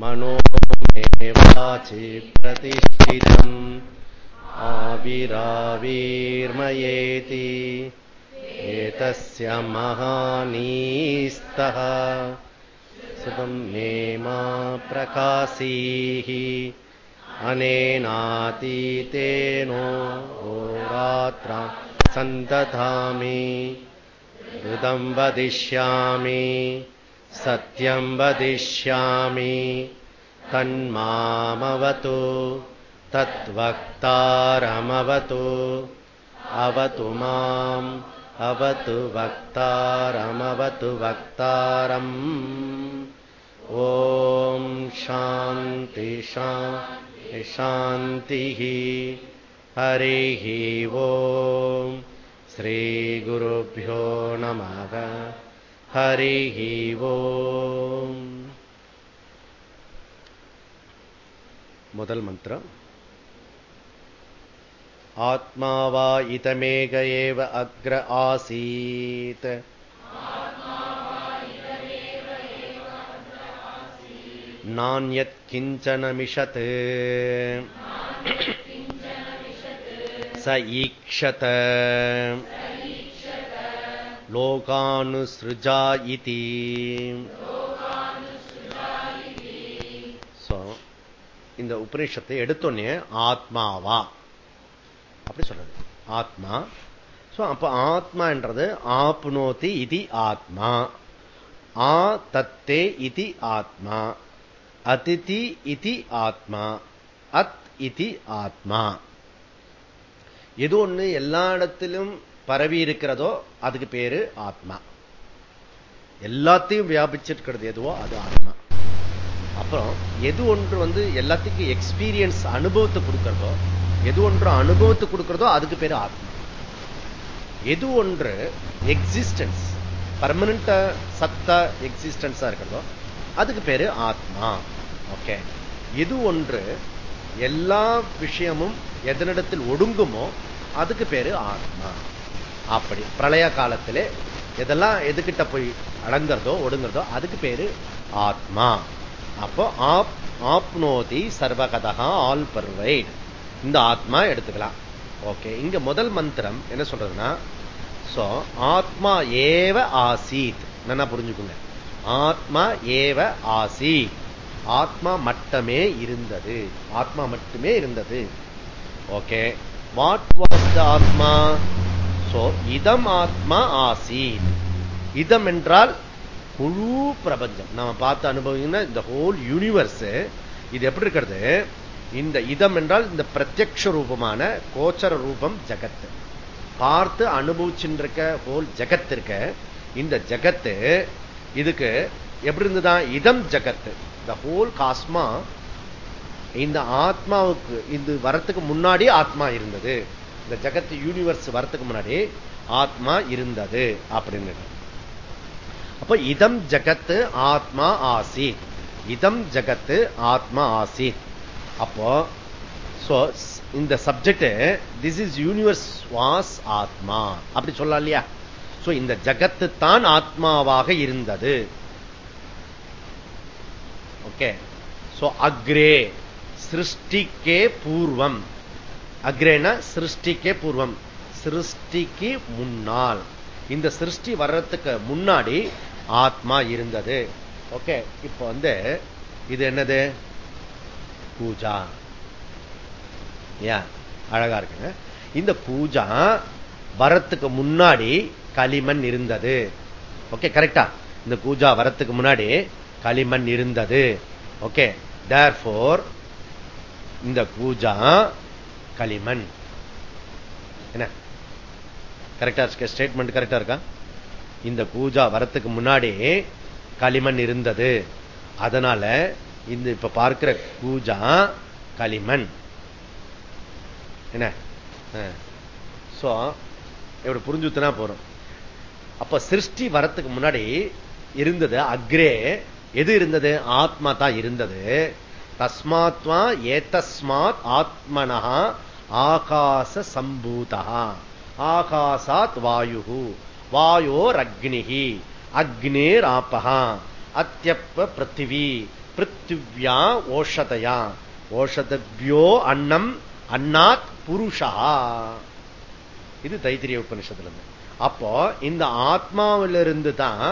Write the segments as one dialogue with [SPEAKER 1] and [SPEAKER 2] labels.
[SPEAKER 1] मनो मे वाचि प्रतिष्ठितम् आविराविर्मयेति। एतस्य महानीस्तः। सुखम् मे मा प्रकाशीः। अनेनातीतेनो होरात्रा सन्तधामि हृदम् वदिष्यामि सत्यम् वदिष्यामि। तन्मामवतु तद्वक्तारमवतु। अवतु माम् अवतु वक्तारमवतु वक्तारम्। ॐ शान्ति शान्तिः। हरिः ॐ। श्रीगुरुभ्यो नमः हरिः ॐ முதல் மந்திரம் ஆத்மா வா இதமேக ஏவ அக்ர ஆசீத் நானியத் கிஞ்சனமிஷத் स ईक्षत लोकानुसृजा इति இந்த உபநிஷத்தை எடுத்தோன்னே ஆத்மாவா அப்படி சொல்றது ஆத்மா சோ அப்ப ஆத்மான்றது ஆப்னோதி இது ஆத்மா ஆ தத்தே இது ஆத்மா அதிதி இது ஆத்மா அத் இது ஆத்மா எது ஒண்ணு எல்லா இடத்திலும் பரவி இருக்கிறதோ அதுக்கு பேரு ஆத்மா. எல்லாத்தையும் வியாபிச்சிருக்கிறது எதுவோ அது ஆத்மா. அப்புறம் எது ஒன்று வந்து எல்லாத்துக்கும் எக்ஸ்பீரியன்ஸ் அனுபவத்தை கொடுக்கிறதோ எது ஒன்று அனுபவத்தை கொடுக்கிறதோ அதுக்கு பேரு ஆத்மா. எது ஒன்று எக்ஸிஸ்டன்ஸ் பர்மனண்டா சத்தா எக்ஸிஸ்டன்ஸா இருக்கிறதோ அதுக்கு பேரு ஆத்மா. ஓகே எது ஒன்று எல்லா விஷயமும் எதனிடத்தில் ஒடுங்குமோ அதுக்கு பேரு ஆத்மா. அப்படி. பிரளய காலத்திலே எதெல்லாம் எதுக்கிட்ட போய் அடங்குறதோ ஒடுங்குறதோ அதுக்கு பேரு ஆத்மா. அப்போ ஆப் ஆப்னோதி சர்வகதகா ஆல் பர்வைட். இந்த ஆத்மா எடுத்துக்கலாம். ஓகே இங்க முதல் மந்திரம் என்ன சொல்றதுன்னா சோ ஆத்மா ஏவ ஆசீத். நல்லா புரிஞ்சுக்குங்க. ஆத்மா ஏவ ஆசீத். ஆத்மா மட்டுமே இருந்தது. ஆத்மா மட்டுமே இருந்தது. ஓகே வாட் வாஸ் த ஆத்மா? சோ இதம் ஆத்மா ஆசீத். இதம் என்றால் முழு பிரபஞ்சம். நம்ம பார்த்து அனுபவிங்கன்னா இந்த ஹோல் யூனிவர்ஸ் இது எப்படி இருக்கிறது? இந்த இதம் என்றால் இந்த பிரத்யக்ஷ ரூபமான கோச்சர ரூபம் ஜகத்து. பார்த்து அனுபவிச்சுருக்க ஹோல் ஜகத் இருக்க. இந்த ஜகத்து இதுக்கு எப்படி இருந்துதான் இதம் ஜகத்து. த ஹோல் காஸ்மா இந்த ஆத்மாவுக்கு இது வரத்துக்கு முன்னாடி ஆத்மா இருந்தது. இந்த ஜகத்து யூனிவர்ஸ் வரத்துக்கு முன்னாடி ஆத்மா இருந்தது அப்படின்னு அப்ப இதம் ஜகத்து ஆத்மா ஆசி இதம் ஜகத்து ஆத்மா ஆசி அப்போ இந்த subject this is universe was ஆத்மா. அப்படி சொல்லலாம் இல்லையா? சோ இந்த ஜகத்து தான் ஆத்மாவாக இருந்தது. ஓகே சோ அக்ரே சிருஷ்டிக்கே பூர்வம். அக்ரேனா சிருஷ்டிக்கே பூர்வம். சிருஷ்டிக்கு முன்னால். இந்த சிருஷ்டி வர்றதுக்கு முன்னாடி ஆத்மா இருந்தது. ஓகே இப்போ வந்து இது என்னது? பூஜா. அழகா இருக்குங்க. இந்த பூஜா வரத்துக்கு முன்னாடி களிமண் இருந்தது. ஓகே கரெக்டா. இந்த பூஜா வரத்துக்கு முன்னாடி களிமண் இருந்தது. ஓகே தேர் இந்த பூஜா களிமண். என்ன? கரெக்டா ஸ்டேட்மெண்ட் கரெக்டா இருக்கா? இந்த பூஜா வரத்துக்கு முன்னாடி களிமண் இருந்தது. அதனால இந்த இப்ப பார்க்கிற பூஜா களிமண். என்ன? சோ எப்படி புரிஞ்சுத்துனா போறோம். அப்ப சிருஷ்டி வரத்துக்கு முன்னாடி இருந்தது அக்ரே. எது இருந்தது? ஆத்மா தான் இருந்தது. தஸ்மாத்வா ஏதஸ்மாத் ஆத்மனா ஆகாச சம்பூதா ஆகாசாத் வாயு வாயோர் அக்னிகி அக்னேர் ஆப்பகா அத்தியப்ப பிருத்திவி. பிருத்திவ்யா ஓஷதையா. ஓஷதவ்யோ அன்னம் அன்னாத் புருஷா. இது தைத்திரிய உபனிஷத்துல இருந்து அப்போ இந்த ஆத்மாவிலிருந்து தான்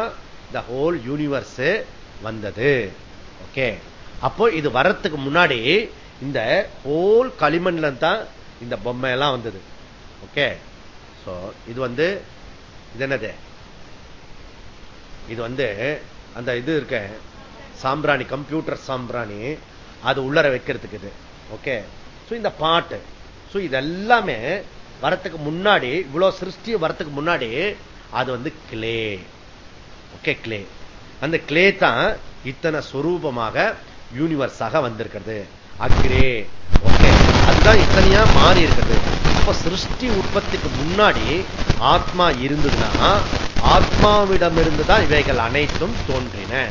[SPEAKER 1] இந்த ஹோல் யூனிவர்ஸ் வந்தது. ஓகே அப்போ இது வரத்துக்கு முன்னாடி இந்த ஹோல் களிமண்ல தான் இந்த பொம்மை எல்லாம் வந்தது. ஓகே சோ இது வந்து இது என்னது? இது வந்து அந்த இது இருக்க சாம்பிராணி கம்ப்யூட்டர் சாம்பிராணி அது உள்ளர வைக்கிறதுக்கு இது. ஓகே இந்த பாட்டு. ஸோ இதெல்லாமே வரத்துக்கு முன்னாடி இவ்வளவு சிருஷ்டி வரத்துக்கு முன்னாடி அது வந்து கிளே ஓகே கிளே அந்த கிளே தான் இத்தனை சொரூபமாக யூனிவர்ஸாக வந்திருக்கிறது. அக்ரே ஓகே. அதுதான் இத்தனையா மாறி இருக்குது. அப்ப சிருஷ்டி உற்பத்திக்கு முன்னாடி ஆத்மா இருந்ததுன்னா ஆத்மாவிடமிருந்து தான் இவைகள் அனைத்தும் தோன்றின.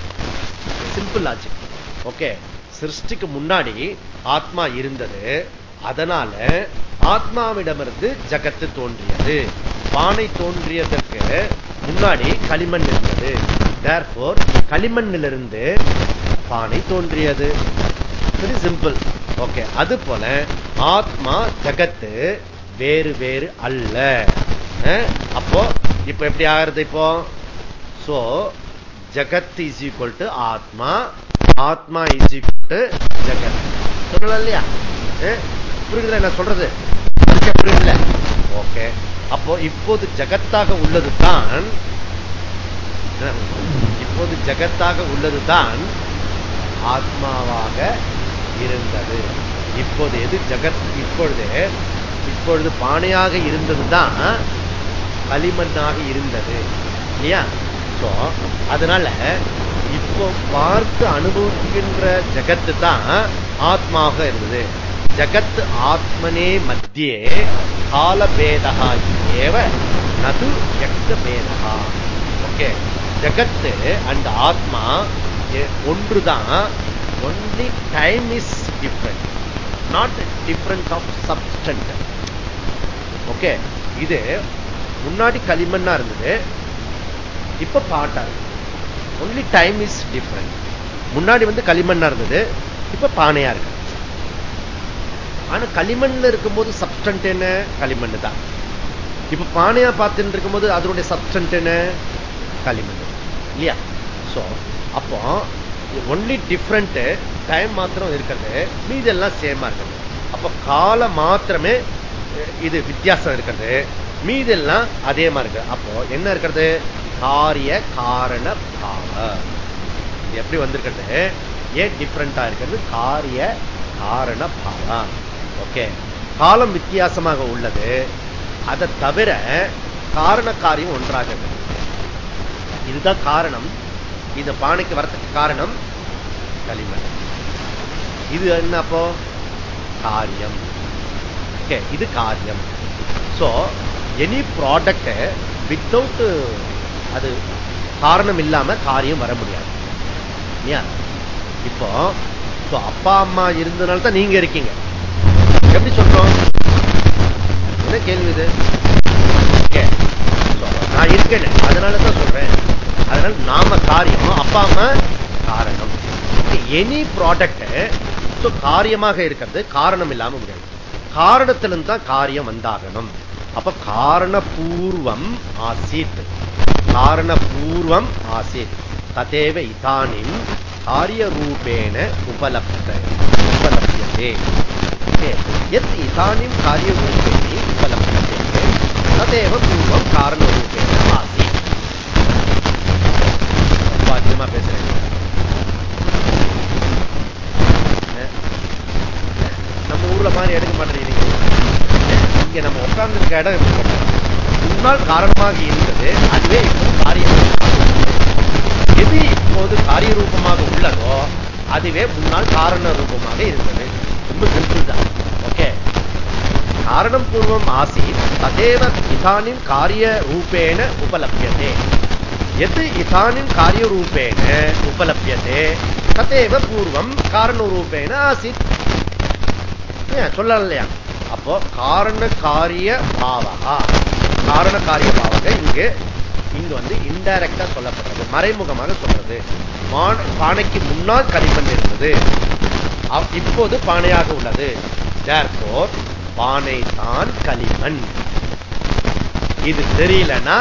[SPEAKER 1] Simple logic okay. சிருஷ்டிக்கு முன்னாடி ஆத்மா இருந்தது. அதனால ஆத்மாவிடமிருந்து ஜகத்து தோன்றியது. பானை தோன்றியதற்கு முன்னாடி களிமண் இருந்தது. தேர்ஃபோர் களிமண்ணிலிருந்து பானை தோன்றியது. வெரி சிம்பிள் ஓகே அது போல ஆத்மா ஜகத்து வேறு வேறு அல்ல. அப்போ இப்ப எப்படி ஆகிறது இப்போ? சோ ஜகத் இஸ் ஈக்குவல் டு ஆத்மா ஆத்மா இஸ் ஈக்குவல் டு ஜகத். சொல்லலாம் இல்லையா? புரியுதுல என்ன சொல்றது? புரியுதுல? ஓகே அப்போ இப்போது ஜகத்தாக உள்ளது தான் இப்போது ஜகத்தாக உள்ளது தான் ஆத்மாவாக இருந்தது. இப்போது எது ஜகத் இப்பொழுது இப்பொழுது பானையாக இருந்தது தான் களிமண்ணாக இருந்தது. இல்லையா? அதனால இப்போ பார்த்து அனுபவிக்கின்ற ஜகத்து தான் ஆத்மாக இருந்தது. ஜகத் ஆத்மனே மத்தியே காலபேதா ஏவ நது யக்த பேதா ஓகே ஜகத்து அண்ட் ஆத்மா ஒன்றுதான் only time is different not different of substance. Okay இது முன்னாடி களிமண்ணா இருந்தது இப்ப பாட்டா ஒன்லி டைம் இஸ் டிஃப்ரெண்ட் முன்னாடி வந்து களிமண்ணா இருந்தது இப்ப பானையா இருக்கு. ஆனா களிமண்ல இருக்கும்போது சப்ஸ்டன்ட் என்ன? களிமண் தான். இப்ப பானையா பார்த்துட்டு இருக்கும்போது அதனுடைய சப்ஸ்டன்ட் என்ன? களிமண் இல்லையா? சோ அப்போ ஒன்லி டிஃப்ரெண்ட் டைம் மாத்திரம் இருக்கிறது. மீதெல்லாம் சேமா இருக்கிறது அப்ப காலம் மாத்திரமே இது வித்தியாசம் இருக்கிறது மீதெல்லாம் அதே மாதிரி இருக்கு. அப்போ என்ன இருக்கிறது? காரிய காரண பாவ. எப்படி வந்திருக்கிறது ஏன் டிஃப்ரெண்டா இருக்கிறது காரிய காரண பாவா. ஓகே காலம் வித்தியாசமாக உள்ளது. அதை தவிர காரண காரியம் ஒன்றாக இதுதான் காரணம். இந்த பானைக்கு வரத்துக்கு காரணம் களிமண். இது என்ன அப்போ? காரியம். இது காரியம். சோ எனி ப்ராடக்ட் வித்தவுட் அது காரணம் இல்லாம காரியம் வர முடியாது. இப்போ அப்பா அம்மா இருந்ததுனால தான் நீங்க இருக்கீங்க. எப்படி சொல்றோம்? என்ன கேள்வி இது? நான் இருக்கேன். அதனாலதான் சொல்றேன். அதனால நாம காரியம் அப்பா அம்மா காரணம். எனி ப்ராடக்ட் காரியமாக இருக்கிறது காரணம் இல்லாம முடியாது. காரணத்திலிருந்து தான் காரியம் வந்தாகணும். அப்ப காரணபூர்வம் ஆசித். காரணபூர்வம் ஆசித். ததேவ இதானின் காரியரூபேண உபலப்த உபலப்யதே. எத் இதானின் காரியரூபேணி உபலப்யதே. ததேவ பூர்வம் காரணரூபேண ஆசித். அதிகமா பேசுறேன். நம்ம ஊர்ல மாதிரி எடுக்க மாட்டேங்கிறீங்க. இங்க நம்ம உட்கார்ந்து இருக்க. இடம் முன்னால் காரணமாக இருந்தது அதுவே இப்போது காரியம் எது இப்போது காரிய ரூபமாக உள்ளதோ அதுவே முன்னால் காரண ரூபமாக இருந்தது. ரொம்ப சிம்பிள் தான். ஓகே காரணம் பூர்வம் ஆசி ததேவ இதானின் காரிய ரூபேண உபலபியதே. எது இதானின் காரிய ரூபேண உபலபியதே ததேவ பூர்வம் காரண ரூபேண ஆசித் சொல்லலாம் இல்லையா அப்போ காரண காரிய பாவகா காரண காரிய பாவக இங்கு இங்கு வந்து இன்டைரக்டா சொல்லப்படுறது மறைமுகமாக சொல்றது. பானைக்கு முன்னால் களிமண் இருந்தது. இப்போது பானையாக உள்ளது. பானை தான் களிமண். இது தெரியலன்னா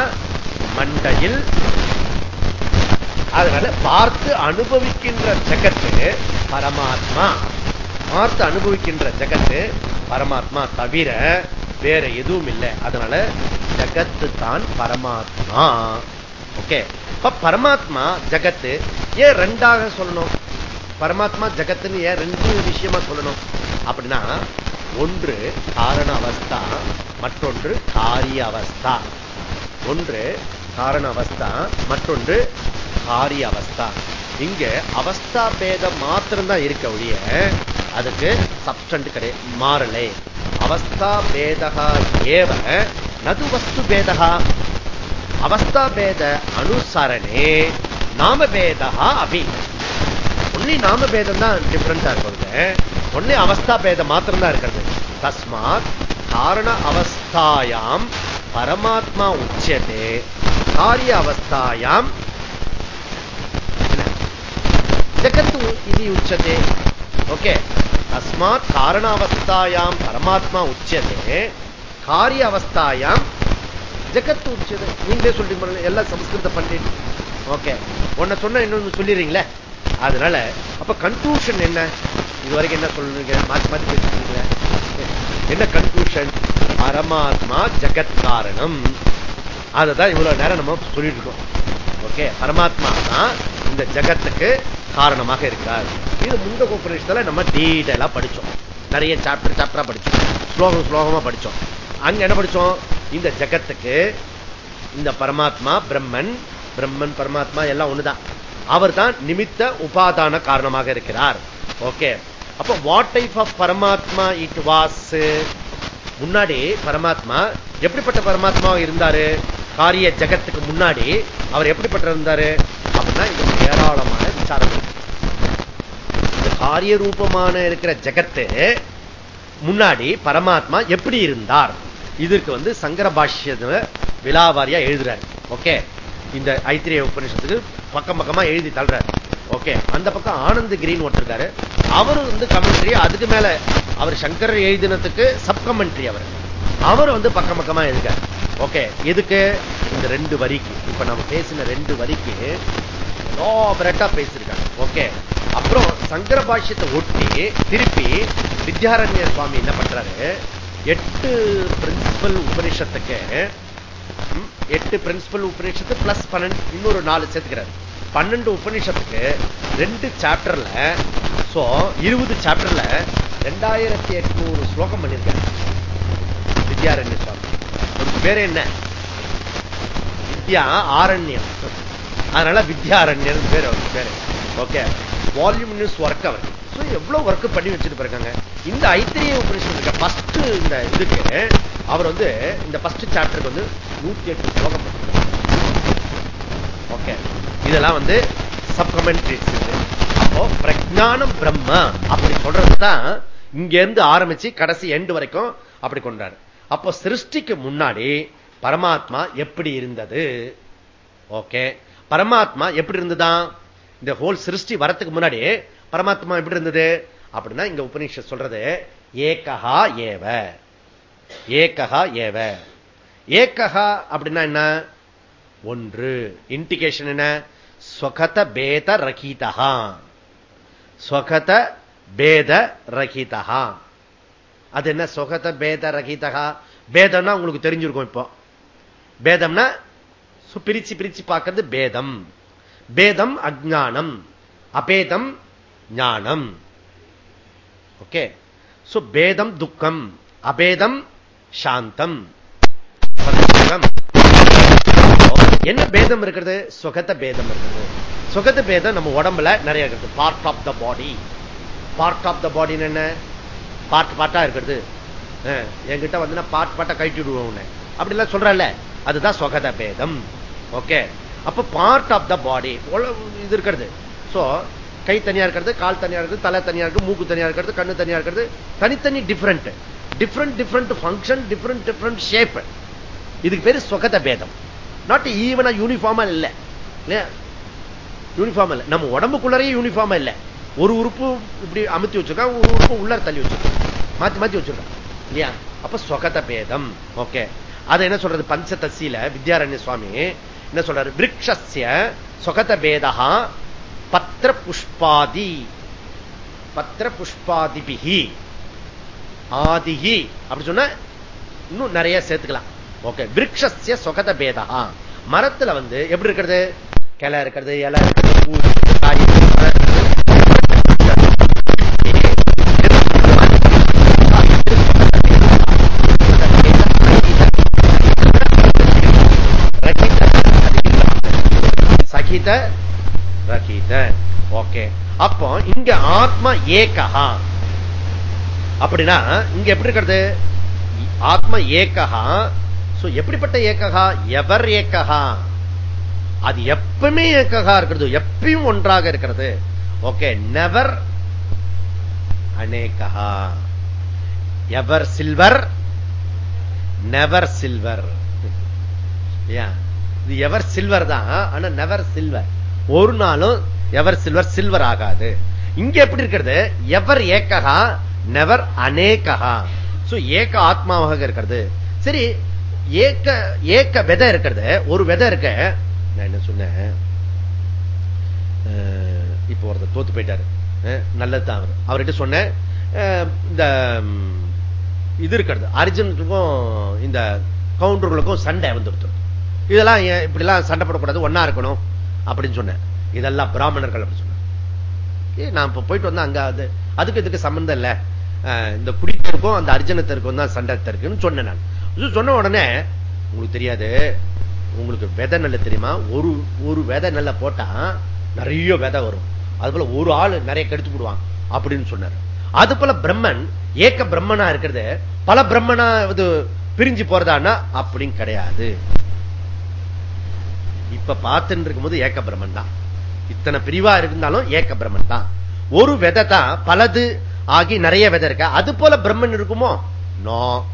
[SPEAKER 1] மண்டையில் அதனால பார்த்து அனுபவிக்கின்ற ஜெகத்து பரமாத்மா. பார்த்து அனுபவிக்கின்ற ஜெகத்து பரமாத்மா தவிர வேற எதுவும் இல்லை. அதனால ஜகத்து தான் பரமாத்மா. ஓகே. இப்ப பரமாத்மா ஜகத்து ஏன் ரெண்டாக சொல்லணும்? பரமாத்மா ஜகத்துன்னு ஏன் ரெண்டு விஷயமா சொல்லணும்? அப்படின்னா ஒன்று காரண அவஸ்தா மற்றொன்று காரிய அவஸ்தா ஒன்று காரண அவஸ்தா மற்றொன்று காரிய அவஸ்தா. இங்க அவஸ்தா பேதம் மாத்திரம்தான் இருக்க ஒழிய அதுக்கு சப்ஸ்டன்ட் கிடையாது மாறலை. அவஸ்தா பேதகா ஏவ நது வஸ்து பேதகா. அவஸ்தா பேத அனுசரணே நாம பேதகா அபி. ஒன்லி நாம பேதம் தான் டிஃபரெண்டா இருக்கிறது ஒன்லி அவஸ்தா பேதம் மாத்திரம் தான் இருக்கிறது. தஸ்மாத் காரண அவஸ்தாயாம் பரமாத்மா உச்சதே. காரிய அவஸ்தாயாம் ஜகத்து இது உச்சதே ஓகே தஸ்மாத் காரணாவஸ்தாயாம் பரமாத்மா உச்சதே காரிய அவஸ்தாயாம் ஜகத்து உச்சது நீங்களே சொல்றீங்க எல்லாம் சமஸ்கிருத பண்ணிட்டு ஓகே. உன்னை சொன்ன இன்னொன்னு சொல்லிடுறீங்களே? அதனால அப்ப கன்க்ளூஷன் என்ன? இது வரைக்கும் என்ன சொல்றீங்க? மாற்றி மாற்றி பேசுறீங்க என்ன கன்க்ளூஷன் பரமாத்மா ஜகத் காரணம். அதுதான் இவ்வளவு நேரம் நம்ம சொல்லிட்டு இருக்கோம். ஓகே. பரமாத்மா தான் இந்த ஜகத்துக்கு காரணமாக இருக்கார். இது முண்டக உபநிஷத்துல நம்ம டீட்டெயிலா படிச்சோம். நிறைய சாப்டர் சாப்டரா படிச்சோம். ஸ்லோகம் ஸ்லோகமா படிச்சோம். அங்க என்ன படிச்சோம்? இந்த ஜகத்துக்கு இந்த பரமாத்மா பிரம்மன் பிரம்மன் பரமாத்மா எல்லாம் ஒண்ணுதான். அவர் தான் நிமித்த உபாதான காரணமாக இருக்கிறார். ஓகே அப்ப வாட் டைப் ஆஃப் பரமாத்மா இட் வாஸ் முன்னாடி பரமாத்மா எப்படிப்பட்ட பரமாத்மா இருந்தாரு? காரிய ஜகத்துக்கு முன்னாடி அவர் எப்படிப்பட்ட இருந்தாரு? அப்படின்னா இது ஏராளமான விசாரம் இந்த காரிய ரூபமான இருக்கிற ஜகத்து முன்னாடி பரமாத்மா எப்படி இருந்தார்? இதற்கு வந்து சங்கர பாஷ்ய விழாவாரியா எழுதுறாரு. ஓகே? இந்த ஐத்திரிய உபநிஷத்துக்கு பக்கம் பக்கமா எழுதி தள்ளுறாரு. ஓகே? அந்த பக்கம் ஆனந்த் கிரீன் ஒருத்தருக்காரு அவரு வந்து கமெண்ட்ரி அதுக்கு மேல அவர் சங்கர் எழுதினத்துக்கு சப் கமெண்ட்ரி அவர். அவர் வந்து பக்கம் பக்கமா எழுதுக்காரு ஓகே எதுக்கு இந்த ரெண்டு வரிக்கு? இப்ப நம்ம பேசின ரெண்டு வரிக்கு பிரெட்டா பேசிருக்காங்க ஓகே அப்புறம் சங்கர பாஷ்யத்தை ஒட்டி திருப்பி வித்யாரண்ய சுவாமி என்ன பண்றாரு? எட்டு பிரின்சிபல் உபனிஷத்துக்கு எட்டு பிரின்சிபல் உபநிஷத்து பிளஸ் பன்னெண்டு இன்னொரு நாலு சேர்த்துக்கிறாரு. பன்னெண்டு உபநிஷத்துக்கு ரெண்டு சாப்டர்ல சோ இருபது சாப்டர்ல ரெண்டாயிரத்தி எட்நூறு ஸ்லோகம் பண்ணியிருக்காரு வித்யாரண்ய சுவாமி. ஒரு பேர் என்ன? வித்யா ஆரண்யம். அதனால வித்யாரண்யன் பேர் அவருக்கு பேரு. ஓகே வால்யூம் நியூஸ் ஒர்க் அவர். எவ்வளவு ஒர்க் பண்ணி வச்சுட்டு இருக்காங்க இந்த ஐத்திரிய உபநிஷம் இருக்க. ஃபர்ஸ்ட் இந்த இதுக்கு அவர் வந்து இந்த ஃபர்ஸ்ட் சாப்டருக்கு வந்து நூத்தி எட்டு ஸ்லோகம் ஓகே இதெல்லாம் வந்து சப் அப்போ பிரஜானம் பிரம்ம அப்படி சொல்றதுதான் இங்க இருந்து ஆரம்பிச்சு கடைசி எண்டு வரைக்கும் அப்படி கொண்டாரு. அப்ப சிருஷ்டிக்கு முன்னாடி பரமாத்மா எப்படி இருந்தது? ஓகே. பரமாத்மா எப்படி இருந்ததுதான் இந்த ஹோல் சிருஷ்டி வரத்துக்கு முன்னாடி பரமாத்மா எப்படி இருந்தது? அப்படின்னா இங்க உபநிஷம் சொல்றது ஏகஹா ஏவ. ஏகஹா ஏவ. ஏகஹா அப்படின்னா என்ன? ஒன்று. இண்டிகேஷன் என்ன? ஸ்வகத பேத ரகிதா ஸ்வகத பேத ரகிதா அது என்ன சொகத பேத ரகிதகா? பேதம்னா உங்களுக்கு தெரிஞ்சிருக்கும் இப்போ. பேதம்னா பிரிச்சு பிரிச்சு பார்க்கறது பேதம். பேதம் அஜானம் அபேதம் ஞானம். ஓகே? சோ பேதம் துக்கம். அபேதம் சாந்தம். என்ன பேதம் இருக்கிறது? சுகத்த பேதம் இருக்கிறது. சுகத்த பேதம் நம்ம உடம்புல நிறைய இருக்குது part of the body part of the பாடின்னு என்ன? பார்ட் பார்ட்டா இருக்கிறது. என்கிட்ட வந்து பார்ட் பார்ட்டா கழட்டி விடுவோம் அப்படிலாம் சொல்றல அதுதான் சொகத பேதம். ஓகே. அப்ப பார்ட் ஆஃப் த பாடி இது இருக்கிறது. சோ கை தனியா இருக்கிறது கால் தனியா இருக்கிறது தலை தனியா இருக்கு மூக்கு தனியா இருக்கிறது கண்ணு தனியா இருக்கிறது. தனித்தனி different different different function different different shape இதுக்கு பேரு சொகத பேதம். நாட் ஈவனா யூனிஃபார்மா இல்ல. யூனிஃபார்ம் இல்ல. நம்ம உடம்புக்குள்ளரையும் யூனிஃபார்மா இல்லை. ஒரு உறுப்பு இப்படி அமுத்தி வச்சிருக்கான் ஒரு உறுப்பு உள்ளார தள்ளி வச்சிருக்கான். மாத்தி மாத்தி வச்சிருக்கான். இல்லையா? அப்ப சொகத பேதம். ஓகே. அதை என்ன சொல்றது? பஞ்ச தசியில வித்யாரண்ய சுவாமி என்ன சொல்றாரு? விரக்ஷஸ்ய சொகத பேதா பத்திர புஷ்பாதி பத்திர புஷ்பாதிபிகி ஆதிகி அப்படி சொன்ன இன்னும் நிறைய சேர்த்துக்கலாம். ஓகே. விரக்ஷஸ்ய சொகத பேதா மரத்துல வந்து எப்படி இருக்கிறது? கிளை இருக்கிறது இலை இருக்கிறது பூ காய் ரகித ரகித. ஓகே. அப்போ இங்க ஆத்மா ஏகஹா. அப்படின்னா இங்க எப்படி இருக்கிறது? ஆத்மா ஏகஹா. எப்படிப்பட்ட ஏக்ககா எவர் ஏக்ககா அது எப்பவுமே ஏக்ககா இருக்கிறது. எப்பயும் ஒன்றாக இருக்கிறது. ஓகே. நெவர் அநேகா எவர் சில்வர் நெவர் சில்வர் இது எவர் சில்வர் தான் ஆனா நெவர் சில்வர் ஒரு நாளும் எவர் சில்வர் சில்வர் ஆகாது. இங்க எப்படி இருக்கிறது? எவர் ஏக்ககா நெவர் அநேகா ஏக ஆத்மாவாக இருக்கிறது. சரி ஏக்க ஏக்க விதை இருக்கிறது. ஒரு விதை இருக்க. நான் என்ன சொன்னேன்? இப்போ ஒருத்தர் தோத்து போயிட்டாரு. நல்லதுதான் அவர். அவர்கிட்ட சொன்னேன். இந்த இது இருக்கிறது. அர்ஜுனுக்கும் இந்த கவுண்டர்களுக்கும் சண்டை வந்துடுத்து. இதெல்லாம் இப்படிலாம் சண்டை போடக்கூடாது? ஒன்னா இருக்கணும் அப்படின்னு சொன்னேன். இதெல்லாம் பிராமணர்கள் அப்படின்னு சொன்னேன் நான் இப்ப போயிட்டு வந்தேன் அங்க அது அதுக்கு இதுக்கு சம்பந்தம் இல்ல. இந்த குடித்தருக்கும் அந்த அர்ஜுனத்திற்கும் தான் சண்டை இருக்குன்னு சொன்னேன் நான். சொன்ன உடனே உங்களுக்கு தெரியாது உங்களுக்கு விதை நல்ல தெரியுமா? ஒரு ஒரு விதை நல்ல போட்டா நிறைய விதை வரும். அது போல ஒரு ஆள் நிறைய கெடுத்து விடுவான் அப்படின்னு சொன்னார். அது போல பிரம்மன் ஏக்க பிரம்மனா இருக்கிறது. பல பிரம்மனா இது பிரிஞ்சு போறதானா அப்படின்னு கிடையாது. இப்ப பார்த்துட்டு இருக்கும் போது ஏக்க பிரம்மன் தான். இத்தனை பிரிவா இருந்தாலும் ஏக்க பிரம்மன் தான். ஒரு விதை தான் பலது ஆகி நிறைய விதை இருக்க? அது போல பிரம்மன் இருக்குமோ? நோ.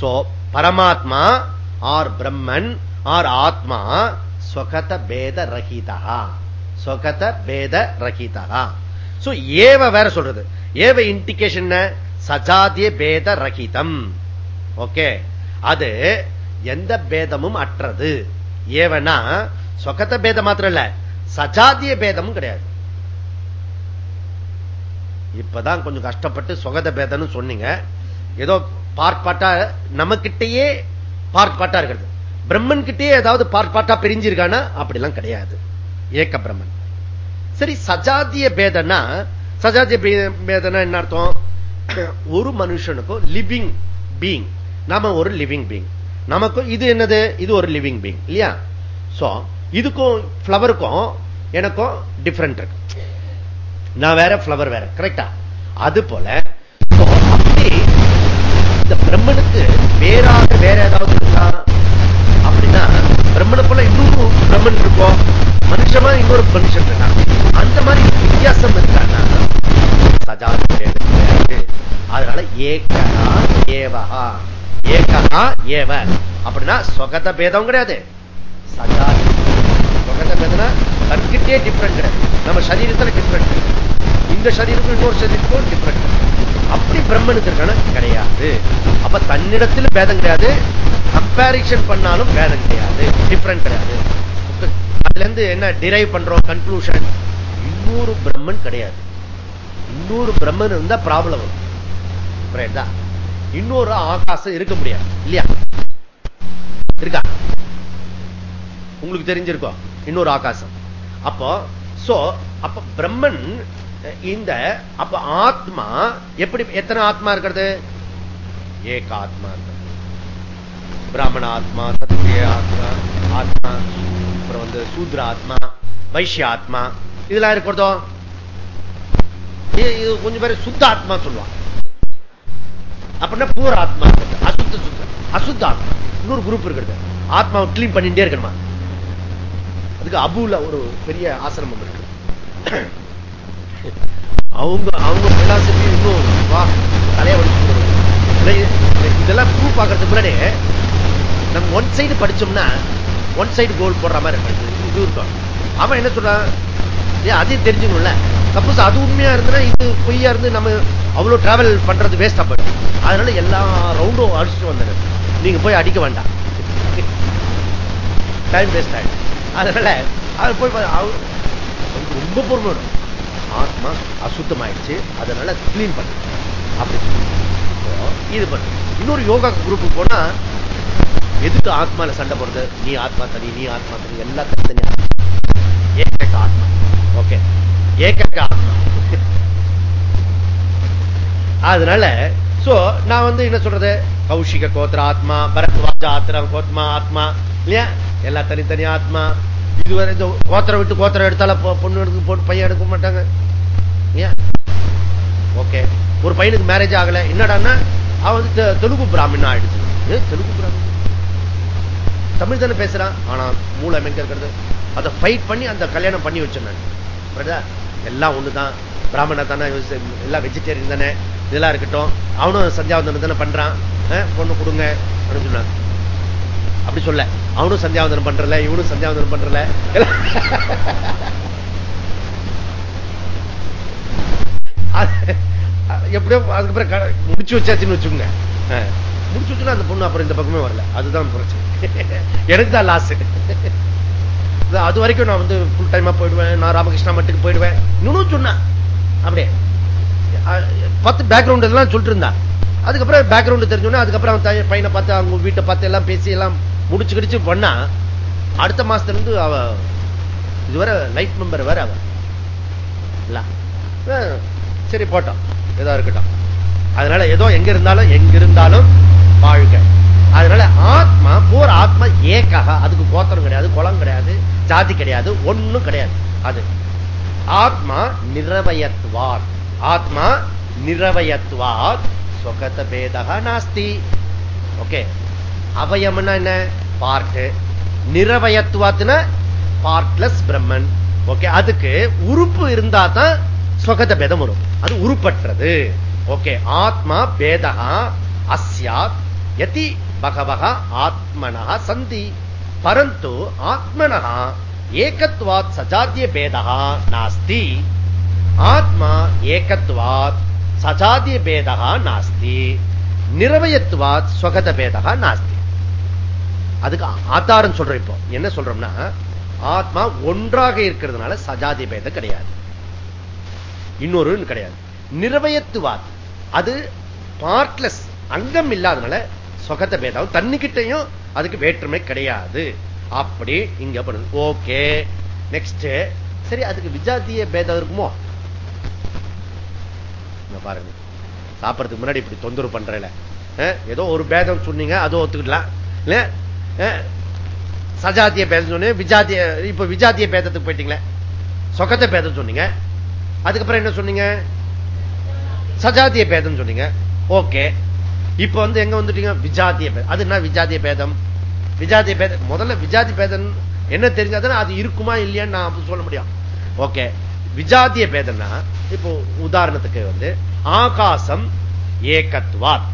[SPEAKER 1] சோ பரமாத்மா ஆர் பிரம்மன் ஆர் ஆத்மா சொகத பேத ரகிதா சொகத பேத ரஹிதா. சோ ஏவ வேற சொல்றது. ஏவ இண்டிகேஷன் சஜாதிய பேத ரஹிதம். ஓகே. அது எந்த பேதமும் அற்றது. ஏவனா சொக்கத்த பேதம் மாத்திரம் இல்ல சஜாதிய பேதமும் கிடையாது. இப்பதான் கொஞ்சம் கஷ்டப்பட்டு சொகத பேதம்னு சொன்னீங்க. ஏதோ பார்ப்பாட்டா நமக்கிட்டேயே பார்ப்பாட்டா இருக்கிறது. பிரம்மன் கிட்டேயே ஏதாவது பார்ப்பாட்டா பிரிஞ்சிருக்கானா? அப்படிலாம் கிடையாது. ஏக்க பிரம்மன். சரி சஜாத்திய பேதனா சஜாத்திய பேதனா என்ன அர்த்தம்? ஒரு மனுஷனுக்கும் லிவிங் பீங் நாம ஒரு லிவிங் பீங் நமக்கும் இது என்னது? இது ஒரு லிவிங் பீங் இல்லையா? சோ இதுக்கும் பிளவருக்கும் எனக்கும் டிஃப்ரெண்ட் இருக்கு. நான் வேற பிளவர் வேற கரெக்டா அது போல இந்த பிரம்மனுக்கு வேறாக வேற ஏதாவது இருக்கா? அப்படின்னா பிரம்மனை போல இன்னொரு பிரம்மன் இருக்கும். மனுஷமா இன்னொரு மனுஷன் இருக்கான். அந்த மாதிரி வித்தியாசம் இருக்கான்னா சஜாதி கிடையாது அதனால ஏகா ஏவகா ஏகா ஏவ. அப்படின்னா சொகத பேதம் கிடையாது. சஜாதி. சொகத பேதம்னா தன்கிட்டே டிஃபரெண்ட் கிடையாது. நம்ம சரீரத்தில் டிஃபரெண்ட் இந்த சரீரத்துக்கும் இன்னொரு சரீரத்துக்கும் டிஃபரெண்ட் அப்படி பிரம்மனுக்கு இருக்கான? கிடையாது. அப்ப தன்னிடத்தில் பேதம் கிடையாது. கம்பாரிசன் பண்ணாலும் பேதம் கிடையாது. டிஃபரெண்ட் கிடையாது. அதுல இருந்து என்ன டிரைவ் பண்றோம்? கன்க்ளூஷன் இன்னொரு பிரம்மன் கிடையாது. இன்னொரு பிரம்மன் இருந்தா ப்ராப்ளம் வரும். இன்னொரு ஆகாசம் இருக்க முடியாது. இல்லையா? இருக்கா? உங்களுக்கு தெரிஞ்சிருக்கோம் இன்னொரு ஆகாசம். அப்போ சோ அப்ப பிரம்மன் இந்த அப்ப ஆத்மா எப்படி எத்தனை ஆத்மா இருக்கிறது? ஏக ஆத்மா இருக்கிறது. பிராமண ஆத்மா சத்திரிய ஆத்மா ஆத்மா அப்புறம் வந்து சூத்ர ஆத்மா வைஷ்ய ஆத்மா இதெல்லாம் இருக்கிறதோ? இது கொஞ்சம் பேர் சுத்த ஆத்மா சொல்லுவாங்க. அப்படின்னா பூர் ஆத்மா அசுத்த சுத்த அசுத்த ஆத்மா. இன்னொரு குரூப் இருக்கிறது. ஆத்மாவை கிளீன் பண்ணிட்டே இருக்கணுமா? அதுக்கு அபுல ஒரு பெரிய ஆசிரமம் இருக்கு. அவங்க அவங்க பிலாசபி இன்னும் வா தலைய இதெல்லாம் ப்ரூவ் பார்க்கறதுக்கு முன்னாடி நம்ம ஒன் சைடு படிச்சோம்னா ஒன் சைடு கோல் போடுற மாதிரி இருக்கு இது இருக்கும். அவன் என்ன சொல்றான்? அதையும் தெரிஞ்சுக்கணும்ல. சப்போஸ் அது உண்மையா இருந்ததுன்னா இது பொய்யா இருந்து நம்ம அவ்வளவு டிராவல் பண்றது வேஸ்டா போயிடும். அதனால எல்லா ரவுண்டும் அடிச்சுட்டு வந்தேன் நீங்க போய் அடிக்க வேண்டாம். டைம் வேஸ்ட் ஆயிடும். அதனால அது போய் ரொம்ப பொறுமை ஆத்மா அசுத்தமாயிடுச்சு. அதனால கிளீன் பண்ணு. அப்படி இது பண்ணு. இன்னொரு யோகா குரூப்புக்கு போனா எதுக்கு ஆத்மால சண்டை போடுறது? நீ ஆத்மா தனி நீ ஆத்மா தனி எல்லாத்தையும் தனியா. ஏக ஆத்மா ஓகே ஏக ஆத்மா அதனால சோ நான் வந்து என்ன சொல்றது? கௌஷிக கோத்திர ஆத்மா பரத்வாஜ ஆத்திரம் கோத்மா ஆத்மா இல்லையா? எல்லா தனித்தனி ஆத்மா. இதுவரை இந்த கோத்திரம் விட்டு கோத்திரம் எடுத்தால பொண்ணு எடுக்க போட்டு பையன் எடுக்க மாட்டாங்க. ஏன் ஓகே ஒரு பையனுக்கு மேரேஜ் ஆகல. என்னடான்னா அவன் வந்து தெலுங்கு பிராமணன் ஆயிடுச்சு. தெலுங்கு பிராமணன் தமிழ் தானே பேசுறான். ஆனா மூலம் எங்க இருக்கிறது? அதை ஃபைட் பண்ணி அந்த கல்யாணம் பண்ணி வச்சிருந்தாங்க எல்லாம் ஒண்ணுதான். பிராமணா தானே எல்லாம் வெஜிடேரியன் தானே இதெல்லாம் இருக்கட்டும். அவனும் சந்தியாவந்தனம் தானே பண்றான். பொண்ணு கொடுங்க அப்படின்னு சொன்னாங்க அப்படி சொல்ல. அவனும் சந்தியாவந்தனம் பண்றல இவனும் சந்தியாவந்தனம் பண்றல. எப்படியோ அதுக்கப்புறம் முடிச்சு வச்சாச்சுன்னு வச்சுக்கோங்க. முடிச்சு வச்சுன்னா அந்த பொண்ணு அப்புறம் இந்த பக்கமே வரல. அதுதான் பிரச்சனை. எனக்கு தான் லாஸ் அது வரைக்கும் நான் வந்து ஃபுல் டைமா போயிடுவேன். நான் ராமகிருஷ்ணா மட்டுக்கு போயிடுவேன். இன்னும் சொன்னா அப்படியே. பத்து பேக்ரவுண்ட் எல்லாம் சொல்லிட்டு இருந்தா அதுக்கப்புறம் பேக்ரவுண்ட் தெரிஞ்சோன்னா அதுக்கப்புறம் அவன் பையனை பார்த்து அவங்க வீட்டை பார்த்து எல்லாம் பேசி எல்லாம் முடிச்சு கிடிச்சு பண்ணா அடுத்த மாசத்துல இருந்து அவ இதுவரை லைஃப் மெம்பர் வேற அவ. சரி போட்டோம் ஏதோ இருக்கட்டும். அதனால ஏதோ எங்க இருந்தாலும் எங்க இருந்தாலும் வாழ்க. அதனால ஆத்மா போர் ஆத்மா ஏக்காக அதுக்கு கோத்திரம் கிடையாது குளம் கிடையாது. ஜாதி கிடையாது ஒன்னும் கிடையாது. அது ஆத்மா நிரவயத்துவார். ஆத்மா நிரவயத்துவார். சொகத பேதக நாஸ்தி. ஓகே. அவயம்னா என்ன? பார்ட் நிரவயத்துவாத்துனா பார்ட்லெஸ் பிரம்மன். ஓகே. அதுக்கு உறுப்பு இருந்தா தான் சொகத பேதம் வரும். அது உருப்பற்றது ஓகே. ஆத்மா பேதகா அஸ்யாத் எதி பகவகா ஆத்மனா சந்தி. பரந்து ஆத்மன ஏகத்வாத் சஜாத்திய பேதா நாஸ்தி. ஆத்மா ஏகத்வாத் சஜாத்திய பேதா நாஸ்தி. நிரவயத்துவாத் ஸ்வகத பேதா நாஸ்தி. அதுக்கு ஆதாரம் சொல்றோம் இப்போ. என்ன சொல்றோம்னா ஆத்மா ஒன்றாக இருக்கிறதுனால சஜாதி பேதம் கிடையாது. இன்னொரு கிடையாது. நிரவயத்துவாத் அது பார்ட்லெஸ் அங்கம் இல்லாதனால சொகத்த பேதம் தண்ணிக்கிட்டையும் அதுக்கு வேற்றுமை கிடையாது. அப்படி இங்க பண்ணுது. ஓகே. நெக்ஸ்ட் சரி அதுக்கு விஜாத்திய பேதம் இருக்குமோ? பாருங்க. சாப்பிடறதுக்கு முன்னாடி இப்படி தொந்தரவு பண்றேன் ஏதோ ஒரு பேதம் சொன்னீங்க அதுவும் ஒத்துக்கலாம் இல்ல? சஜாத்திய பேதம் சொன்னீங்க விஜாத்திய இப்ப விஜாத்திய பேதத்துக்கு போயிட்டீங்களே. சொகத்த பேதம் சொன்னீங்க. அதுக்கப்புறம் என்ன சொன்னீங்க? சஜாத்திய பேதம் சொன்னீங்க. ஓகே. இப்ப வந்து எங்க வந்துட்டீங்க? விஜாத்திய பேதம் அது என்ன விஜாத்திய பேதம்? விஜாத்திய பேதம் முதல்ல விஜாதி பேதம் என்ன தெரிஞ்சாதுன்னா அது இருக்குமா இல்லையான்னு நான் சொல்ல முடியும். ஓகே. விஜாத்திய பேதம்னா இப்போ உதாரணத்துக்கு வந்து ஆகாசம் ஏகத்துவாத்.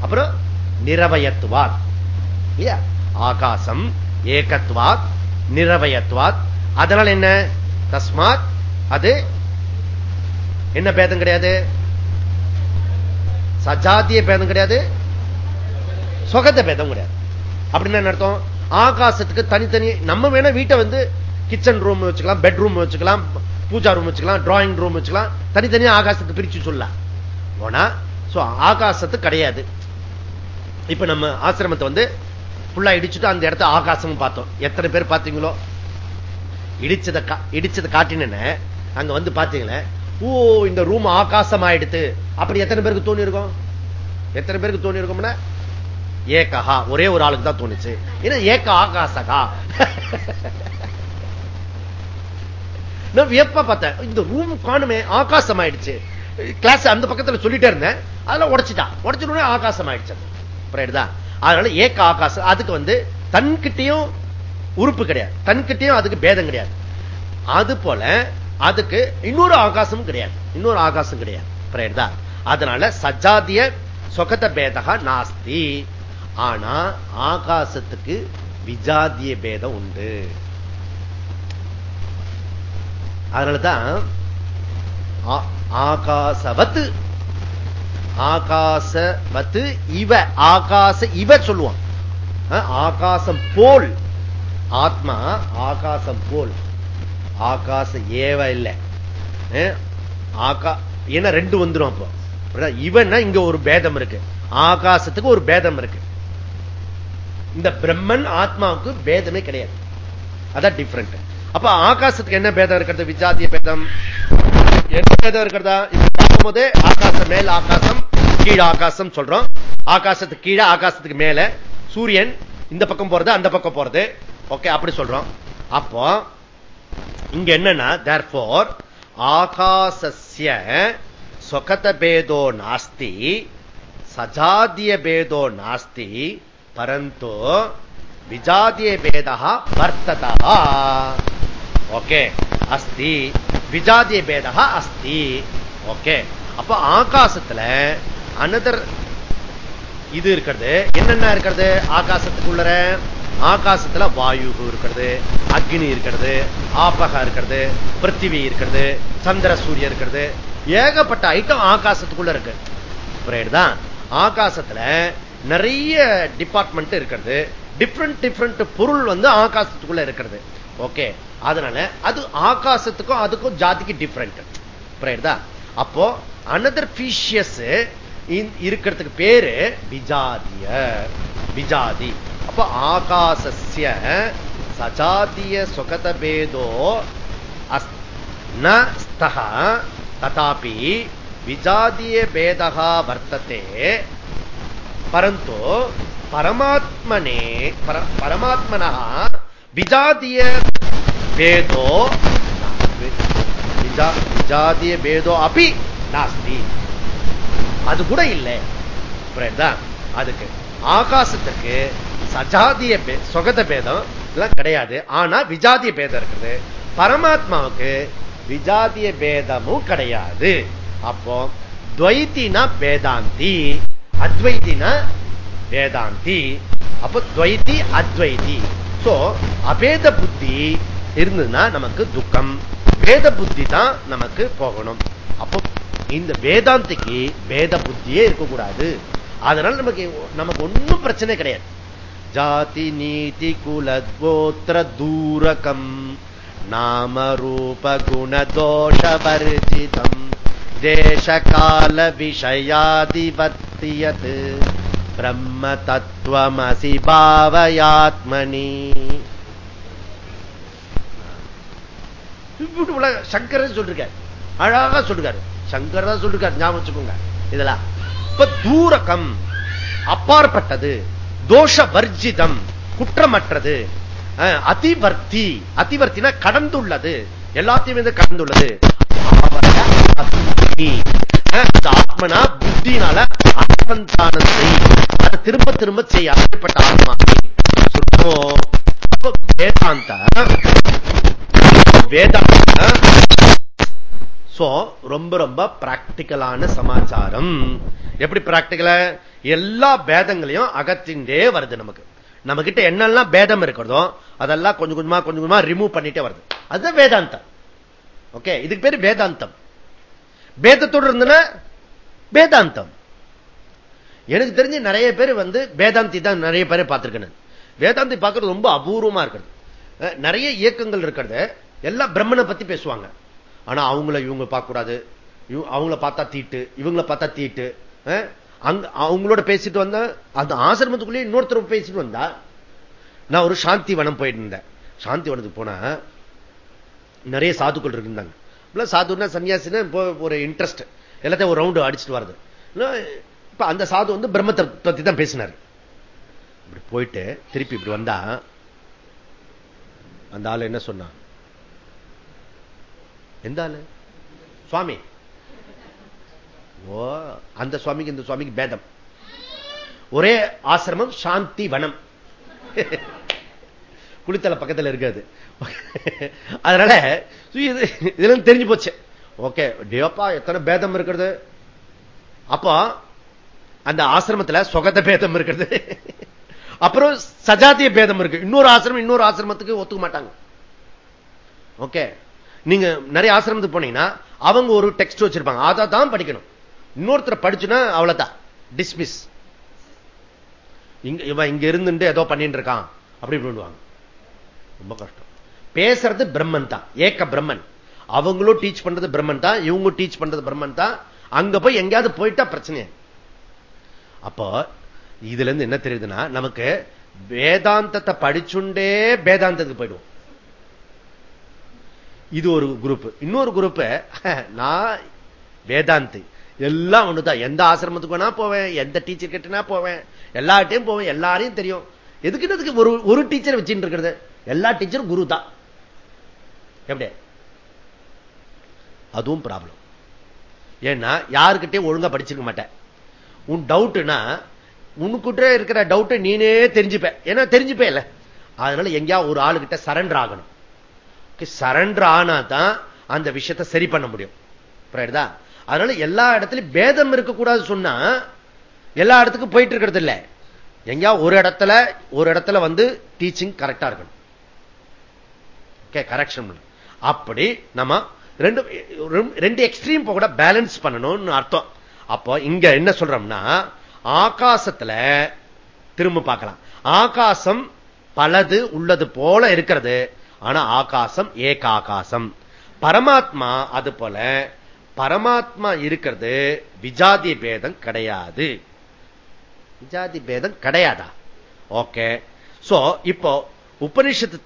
[SPEAKER 1] அப்புறம் நிரவயத்துவாத். இல்லையா? ஆகாசம் ஏகத்துவார் நிரவயத்வாத் அதனால் என்ன? தஸ்மாத் அது என்ன பேதம் கிடையாது? சஜாத்திய பேதம் கிடையாது சொகத்த பேதம் கிடையாது. அப்படின்னு என்ன அர்த்தம்? ஆகாசத்துக்கு தனித்தனி நம்ம வேணா வீட்டை வந்து கிச்சன் ரூம் வச்சுக்கலாம் பெட்ரூம் வச்சுக்கலாம் பூஜா ரூம் வச்சுக்கலாம் டிராயிங் ரூம் வச்சுக்கலாம் தனித்தனியா ஆகாசத்துக்கு பிரிச்சு சொல்லலாம் போனா ஆகாசத்து கிடையாது. இப்ப நம்ம ஆசிரமத்தை வந்து ஃபுல்லா இடிச்சுட்டு அந்த இடத்த ஆகாசம் பார்த்தோம். எத்தனை பேர் பார்த்தீங்களோ? இடிச்சதை இடிச்சதை காட்டினேன்னு அங்க வந்து பாத்தீங்களே ஓ இந்த ரூம் ஆகாசம் ஆயிடுத்து அப்படி எத்தனை பேருக்கு தோணி இருக்கும் எத்தனை பேருக்கு தோணி இருக்கும்னா ஏகஹா ஒரே ஒரு ஆளுக்கு தான் தோணுச்சு. ஏன்னா ஏக ஆகாசகா. நான் வியப்பா பார்த்தேன். இந்த ரூம் காணுமே ஆகாசம் ஆயிடுச்சு கிளாஸ் அந்த பக்கத்துல சொல்லிட்டே இருந்தேன். அதெல்லாம் உடைச்சிட்டான் உடச்சுடனே ஆகாசம் ஆயிடுச்சு தான் அதனால ஏக்க ஆகாசம் அதுக்கு வந்து தன்கிட்டையும் உறுப்பு கிடையாது. தன்கிட்டையும் அதுக்கு பேதம் கிடையாது. அது போல அதுக்கு இன்னொரு ஆகாசமும் கிடையாது. இன்னொரு ஆகாசம் கிடையாது. பிரேர்தா அதனால சஜாதிய சொகத பேதகா நாஸ்தி. ஆனா ஆகாசத்துக்கு விஜாதிய பேதம் உண்டு. அதனாலதான் ஆகாசவத்து ஆகாசவத்து இவ ஆகாச இவ சொல்லுவான் ஆகாசம் போல். ஆத்மா ஆகாசம் போல். ஆகாச ஏவ இல்லை. ஆகா ஏன்னா ரெண்டு வந்துடும் அப்போ. இவன்னா இங்க ஒரு பேதம் இருக்கு. ஆகாசத்துக்கு ஒரு பேதம் இருக்கு. இந்த பிரம்மன் ஆத்மாவுக்கு பேதமே கிடையாது. அதான் டிஃபரெண்ட் அப்ப ஆகாசத்துக்கு என்ன பேதம் இருக்கிறது? விஜாத்திய பேதம். என்ன பேதம் இருக்கிறதா? பார்க்கும் போது ஆகாசம் மேல் ஆகாசம் கீழ் ஆகாசம் சொல்றோம். ஆகாசத்துக்கு கீழே ஆகாசத்துக்கு மேல. சூரியன் இந்த பக்கம் போறது அந்த பக்கம் போறது. ஓகே அப்படி சொல்றோம். அப்போ இங்க என்னன்னா தேர்ஃபோர் ஆகாசஸ்ய சொகத பேதோ நாஸ்தி சஜாதிய பேதோ நாஸ்தி பரந்து விஜாதிய பேதா வர்த்ததா ஓகே அஸ்தி விஜாதிய பேதா அஸ்தி. ஓகே அப்ப ஆகாசத்துல அனதர் இது இருக்கிறது. என்னென்ன இருக்கிறது? ஆகாசத்துக்குள்ளற ஆகாசத்துல வாயு இருக்கிறது அக்னி இருக்கிறது ஆபகா இருக்கிறது பிருத்திவி இருக்கிறது சந்திர சூரிய இருக்கிறது. ஏகப்பட்ட ஐட்டம் ஆகாசத்துக்குள்ள இருக்கு. புரியுதுதான் ஆகாசத்துல நிறைய டிபார்ட்மெண்ட் இருக்கிறது. டிஃப்ரெண்ட் டிஃப்ரெண்ட் பொருள் வந்து ஆகாசத்துக்குள்ள இருக்கிறது. ஓகே அதனால அது ஆகாசத்துக்கும் அதுக்கும் ஜாதிக்கு டிஃப்ரெண்ட் புரியுதா அப்போ அனதர் பீஷியஸ் இருக்கிறதுக்கு பேரு விஜாதிய. விஜாதி. அப்ப ஆகாசஸ்ய சஜாத்திய சுகத பேதோ ததாபி விஜாதிய பேதா வர்த்தத்தை பரந்தோ பரமாத்மனே பரமாத்மனா விஜாதிய பேதோ விஜாதிய பேதோ அப்படி நாஸ்தி. அது கூட இல்லை. அதுக்கு ஆகாசத்துக்கு சஜாதிய சொகத பேதம் எல்லாம் கிடையாது. ஆனா விஜாதிய பேதம் இருக்குது. பரமாத்மாவுக்கு விஜாதிய பேதமும் கிடையாது. அப்போ துவைத்தினா வேதாந்தி அத்வைத்தினா வேதாந்தி அப்போ துவைத்தி அத்வைத்தி. சோ அபேத புத்தி இருந்ததுன்னா நமக்கு துக்கம். வேத புத்தி தான் நமக்கு போகணும். அப்போ இந்த வேதாந்திக்கு வேத புத்தியே இருக்கக்கூடாது. அதனால நமக்கு நமக்கு ஒன்னும் பிரச்சனை கிடையாது. ஜாதி நீதி குலத்வோத்திர தூரகம் நாம ரூப குணதோஷ வர்ஜிதம் விஷயாதிபத்தியது பிரம்ம தத்துவமசி பாவயாத்மனி சங்கரன் சொல்லிருக்காரு. அழகா சொல்லிருக்காரு. சங்கர் தான் சொல்லிருக்காரு. ஞாபகம் வச்சுக்கோங்க. இதெல்லாம். இப்ப தூரகம் அப்பாற்பட்டது. தோஷ வர்ஜிதம் குற்றமற்றது அதிவர்த்தி. அதிவர்த்தினா கடந்துள்ளது. எல்லாத்தையும் கடந்துள்ளது. ஆத்மனா புத்தினால ஆத்மந்தானத்தை அதை திரும்ப திரும்ப செய்ய அப்படிப்பட்ட ஆத்மா. வேதாந்த. வேதாந்த. சோ ரொம்ப ரொம்ப பிராக்டிக்கலான சமாச்சாரம். எப்படி பிராக்டிக்கல எல்லா பேதங்களையும் அகத்தின்றே வருது நமக்கு. நம்ம கிட்ட என்னெல்லாம் பேதம் இருக்கிறதோ அதெல்லாம் கொஞ்சம் கொஞ்சமா கொஞ்சம் கொஞ்சமா ரிமூவ் பண்ணிட்டே வருது. அதுதான் வேதாந்தம். ஓகே இதுக்கு பேர் வேதாந்தம். பேதத்தோடு இருந்தன வேதாந்தம். எனக்கு தெரிஞ்சு நிறைய பேர் வந்து வேதாந்தி தான் நிறைய பேரை பார்த்திருக்கேன். வேதாந்தி பார்க்கறது ரொம்ப அபூர்வமா இருக்கிறது. நிறைய இயக்கங்கள் இருக்கிறது. எல்லாம் பிரம்மனை பத்தி பேசுவாங்க. ஆனா அவங்கள இவங்க பார்க்கக்கூடாது. அவங்கள பார்த்தா தீட்டு இவங்கள பார்த்தா தீட்டு அங்க அவங்களோட பேசிட்டு வந்தா அந்த ஆசிரமத்துக்குள்ளேயே இன்னொருத்தர் பேசிட்டு வந்தா நான் ஒரு சாந்தி வனம் போயிட்டு இருந்தேன் சாந்தி வனத்துக்கு போனா நிறைய சாதுக்கள் இருந்தாங்க சாதுன்னா சன்னியாசினா ஒரு இன்ட்ரெஸ்ட் எல்லாத்தையும் ஒரு ரவுண்டு அடிச்சுட்டு வருது இப்ப அந்த சாது வந்து பிரம்மத்தை பத்தி தான் பேசினார். இப்படி போயிட்டு திருப்பி இப்படி வந்தா அந்த ஆள் என்ன சொன்னான் எந்த ஆளு சுவாமி. ஓ அந்த சுவாமிக்கு இந்த சுவாமிக்கு பேதம். ஒரே ஆசிரமம் சாந்தி வனம். குளித்தல பக்கத்தில் இருக்காது. அதனால இதெல்லாம் தெரிஞ்சு போச்சு. ஓகே டேப்பா எத்தனை பேதம் இருக்கிறது? அப்போ அந்த ஆசிரமத்தில் சொகத பேதம் இருக்கிறது. அப்புறம் சஜாத்திய பேதம் இருக்கு. இன்னொரு ஆசிரமம் இன்னொரு ஆசிரமத்துக்கு ஒத்துக்க மாட்டாங்க. ஓகே. நீங்க நிறைய ஆசிரமத்துக்கு போனீங்கன்னா அவங்க ஒரு டெக்ஸ்ட் வச்சிருப்பாங்க. அதை தான் படிக்கணும். இன்னொருத்தர் படிச்சுன்னா அவ்வளவுதான். டிஸ்மிஸ் இங்க இவன் இங்க இருந்து ஏதோ பண்ணிட்டு இருக்கான். அப்படி பண்ணுவாங்க ரொம்ப கஷ்டம். பேசுறது பிரம்மன் தான். ஏக்க பிரம்மன். அவங்களும் டீச் பண்றது பிரம்மன் தான். இவங்க டீச் பண்றது பிரம்மன் தான். அங்க போய் எங்கேயாவது போயிட்டா பிரச்சனை அப்போ இதுல இருந்து என்ன தெரியுதுன்னா நமக்கு வேதாந்தத்தை படிச்சுண்டே வேதாந்தத்துக்கு போயிடுவோம். இது ஒரு குரூப் இன்னொரு குரூப் நான் வேதாந்தி. எல்லாம் ஒண்ணுதான். எந்த ஆசிரமத்துக்கு வேணா போவேன் எந்த டீச்சர் கிட்டனா போவேன். எல்லார்ட்டையும் போவேன் எல்லாரையும் தெரியும். எதுக்கு ஒரு ஒரு டீச்சர் வச்சுட்டு இருக்கிறது. எல்லா டீச்சரும் குரு தான். எப்படி? அதுவும் ப்ராப்ளம் ஏன்னா யாருக்கிட்டே ஒழுங்கா படிச்சிருக்க மாட்டேன். உன் டவுட்னா உனக்கிட்ட இருக்கிற டவுட்டை நீனே தெரிஞ்சுப்ப. ஏன்னா தெரிஞ்சுப்பே இல்ல அதனால எங்கேயா ஒரு ஆளுகிட்ட சரண்டர் ஆகணும். சரண்டர் ஆனா தான் அந்த விஷயத்தை சரி பண்ண முடியும். அதனால எல்லா இடத்துலயும் பேதம் இருக்கக்கூடாது சொன்னா எல்லா இடத்துக்கும் போயிட்டு இருக்கிறது இல்ல. எங்கயா ஒரு இடத்துல ஒரு இடத்துல வந்து டீச்சிங் கரெக்டா இருக்கணும். கரெக்ஷன் அப்படி நம்ம ரெண்டு ரெண்டு எக்ஸ்ட்ரீம் கூட பேலன்ஸ் பண்ணணும்னு அர்த்தம். அப்போ இங்க என்ன சொல்றோம்னா ஆகாசத்துல திரும்ப பார்க்கலாம். ஆகாசம் பலது உள்ளது போல இருக்கிறது. ஆனா ஆகாசம் ஏகாகாசம். பரமாத்மா அது போல பரமாத்மா இருக்கிறது விஜாதி பேதம் கிடையாது. விஜாதி பேதம் கிடையாதா? ஓகே. சோ இப்போ உபனிஷத்து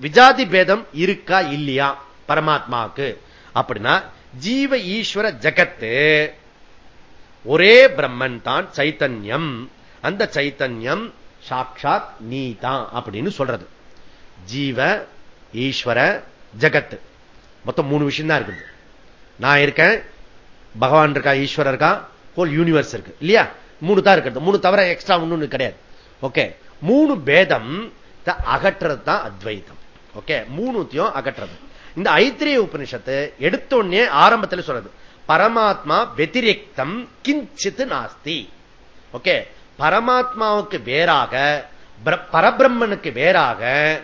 [SPEAKER 1] விஜாதி பேதம் இருக்கா இல்லையா பரமாத்மாவுக்கு? அப்படின்னா ஜீவ ஈஸ்வர ஜகத்து ஒரே பிரம்மன் தான் சைத்தன்யம். அந்த சைத்தன்யம் சாட்சாத் நீ தான் அப்படின்னு சொல்றது. ஜீவ ஈஸ்வர ஜகத்து மொத்தம் மூணு விஷயம் தான் இருக்குது. நான் இருக்கேன் பகவான் இருக்கா ஈஸ்வரர் இருக்கா ஹோல் யூனிவர்ஸ் இருக்கு. இல்லையா? மூணு தான் இருக்கிறது. மூணு தவிர எக்ஸ்ட்ரா ஒண்ணு கிடையாது. ஓகே மூணு பேதம் அகற்றது தான் அத்வைதம். ஓகே மூணுத்தையும் அகற்றது. இந்த ஐத்திரிய உபனிஷத்து எடுத்தோடனே ஆரம்பத்தில் சொல்றது. பரமாத்மா வெத்திரிக்தம் கிஞ்சித்து நாஸ்தி. ஓகே பரமாத்மாவுக்கு வேறாக பரபிரம்மனுக்கு வேறாக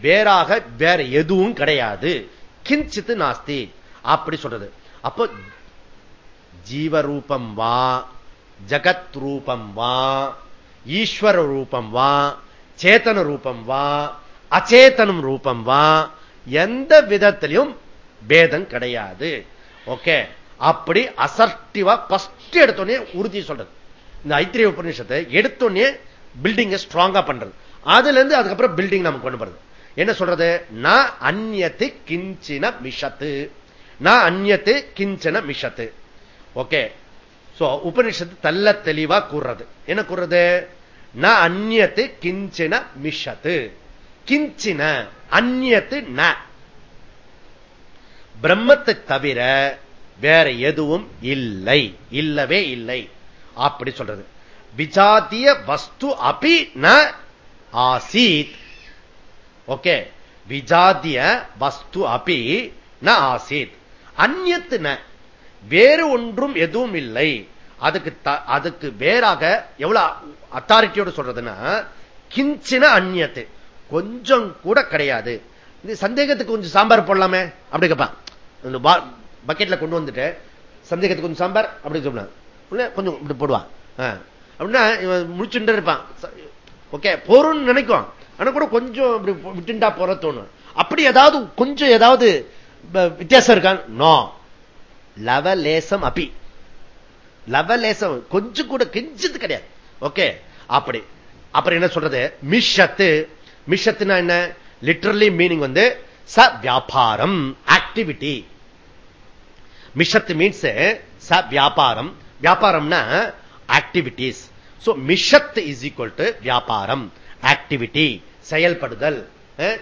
[SPEAKER 1] வேறாக வேற எதுவும் கிடையாது. கிஞ்சித்து நாஸ்தி. அப்படி சொல்றது. அப்போ ஜீவரூபம் வா ஜகத் ரூபம் வா ஈஸ்வர ரூபம் வா சேத்தன ரூபம் வா அச்சேதனம் ரூபம் வா எந்த விதத்திலையும் பேதம் கிடையாது. ஓகே? அப்படி அசர்டிவா பஸ்ட் எடுத்தோடனே உறுதி சொல்றது. இந்த ஐத்திரிய உபநிஷத்தை எடுத்தோடனே பில்டிங்கை ஸ்ட்ராங்கா பண்றது. அதுல இருந்து அதுக்கப்புறம் பில்டிங் நமக்கு கொண்டு போறது. என்ன சொல்றது? நான் அந்நத்து கிஞ்சின மிஷத்து. நான் அந்நத்து கிஞ்சன மிஷத்து. ஓகே. சோ உபனிஷத்து தள்ள தெளிவா கூறுறது. என்ன கூறுறது? நான் அந்நத்து கிஞ்சின மிஷத்து. கிஞ்சின அந்நத்து ந. பிரம்மத்தை தவிர வேற எதுவும் இல்லை. இல்லவே இல்லை. அப்படி சொல்றது. விஜாத்திய வஸ்து அபி ந ஆசீத். ஓகே. விஜாத்திய வஸ்து அபி ந ஆசித். அந்நத்து ந. வேறு ஒன்றும் எதுவும் இல்லை. அதுக்கு அதுக்கு வேறாக எவ்வளவு அத்தாரிட்டியோடு சொல்றதுன்னா கிஞ்சின அந்நியத்து. கொஞ்சம் கூட கிடையாது. இது சந்தேகத்துக்கு கொஞ்சம் சாம்பார் போடலாமே அப்படி கேட்பான் பக்கெட்ல கொண்டு வந்துட்டு சந்தேகத்துக்கு கொஞ்சம் சாம்பார் அப்படி சொன்ன கொஞ்சம் இப்படி போடுவான் அப்படின்னா இவன் முடிச்சுட்டு இருப்பான். ஓகே போறோம்னு நினைக்கும். ஆனா கூட கொஞ்சம் இப்படி விட்டுண்டா போற தோணும். அப்படி ஏதாவது கொஞ்சம் ஏதாவது வித்தியாசம் இருக்கான் நோ. லவலேசம் அப்பி லவலேசம் கொஞ்சம் கூட கெஞ்சது கிடையாது. ஓகே? அப்படி. அப்புறம் என்ன சொல்றது? மிஷத்து. மிஷத்துனா என்ன? லிட்டரலி மீனிங் வந்து ச வியாபாரம் ஆக்டிவிட்டி. மிஷத்து மீன்ஸ் ச வியாபாரம் வியாபாரம்னா ஆக்டிவிட்டிஸ். சோ மிஷத் இஸ் ஈக்வல் டு வியாபாரம் ஆக்டிவிட்டி. செயல்படுதல்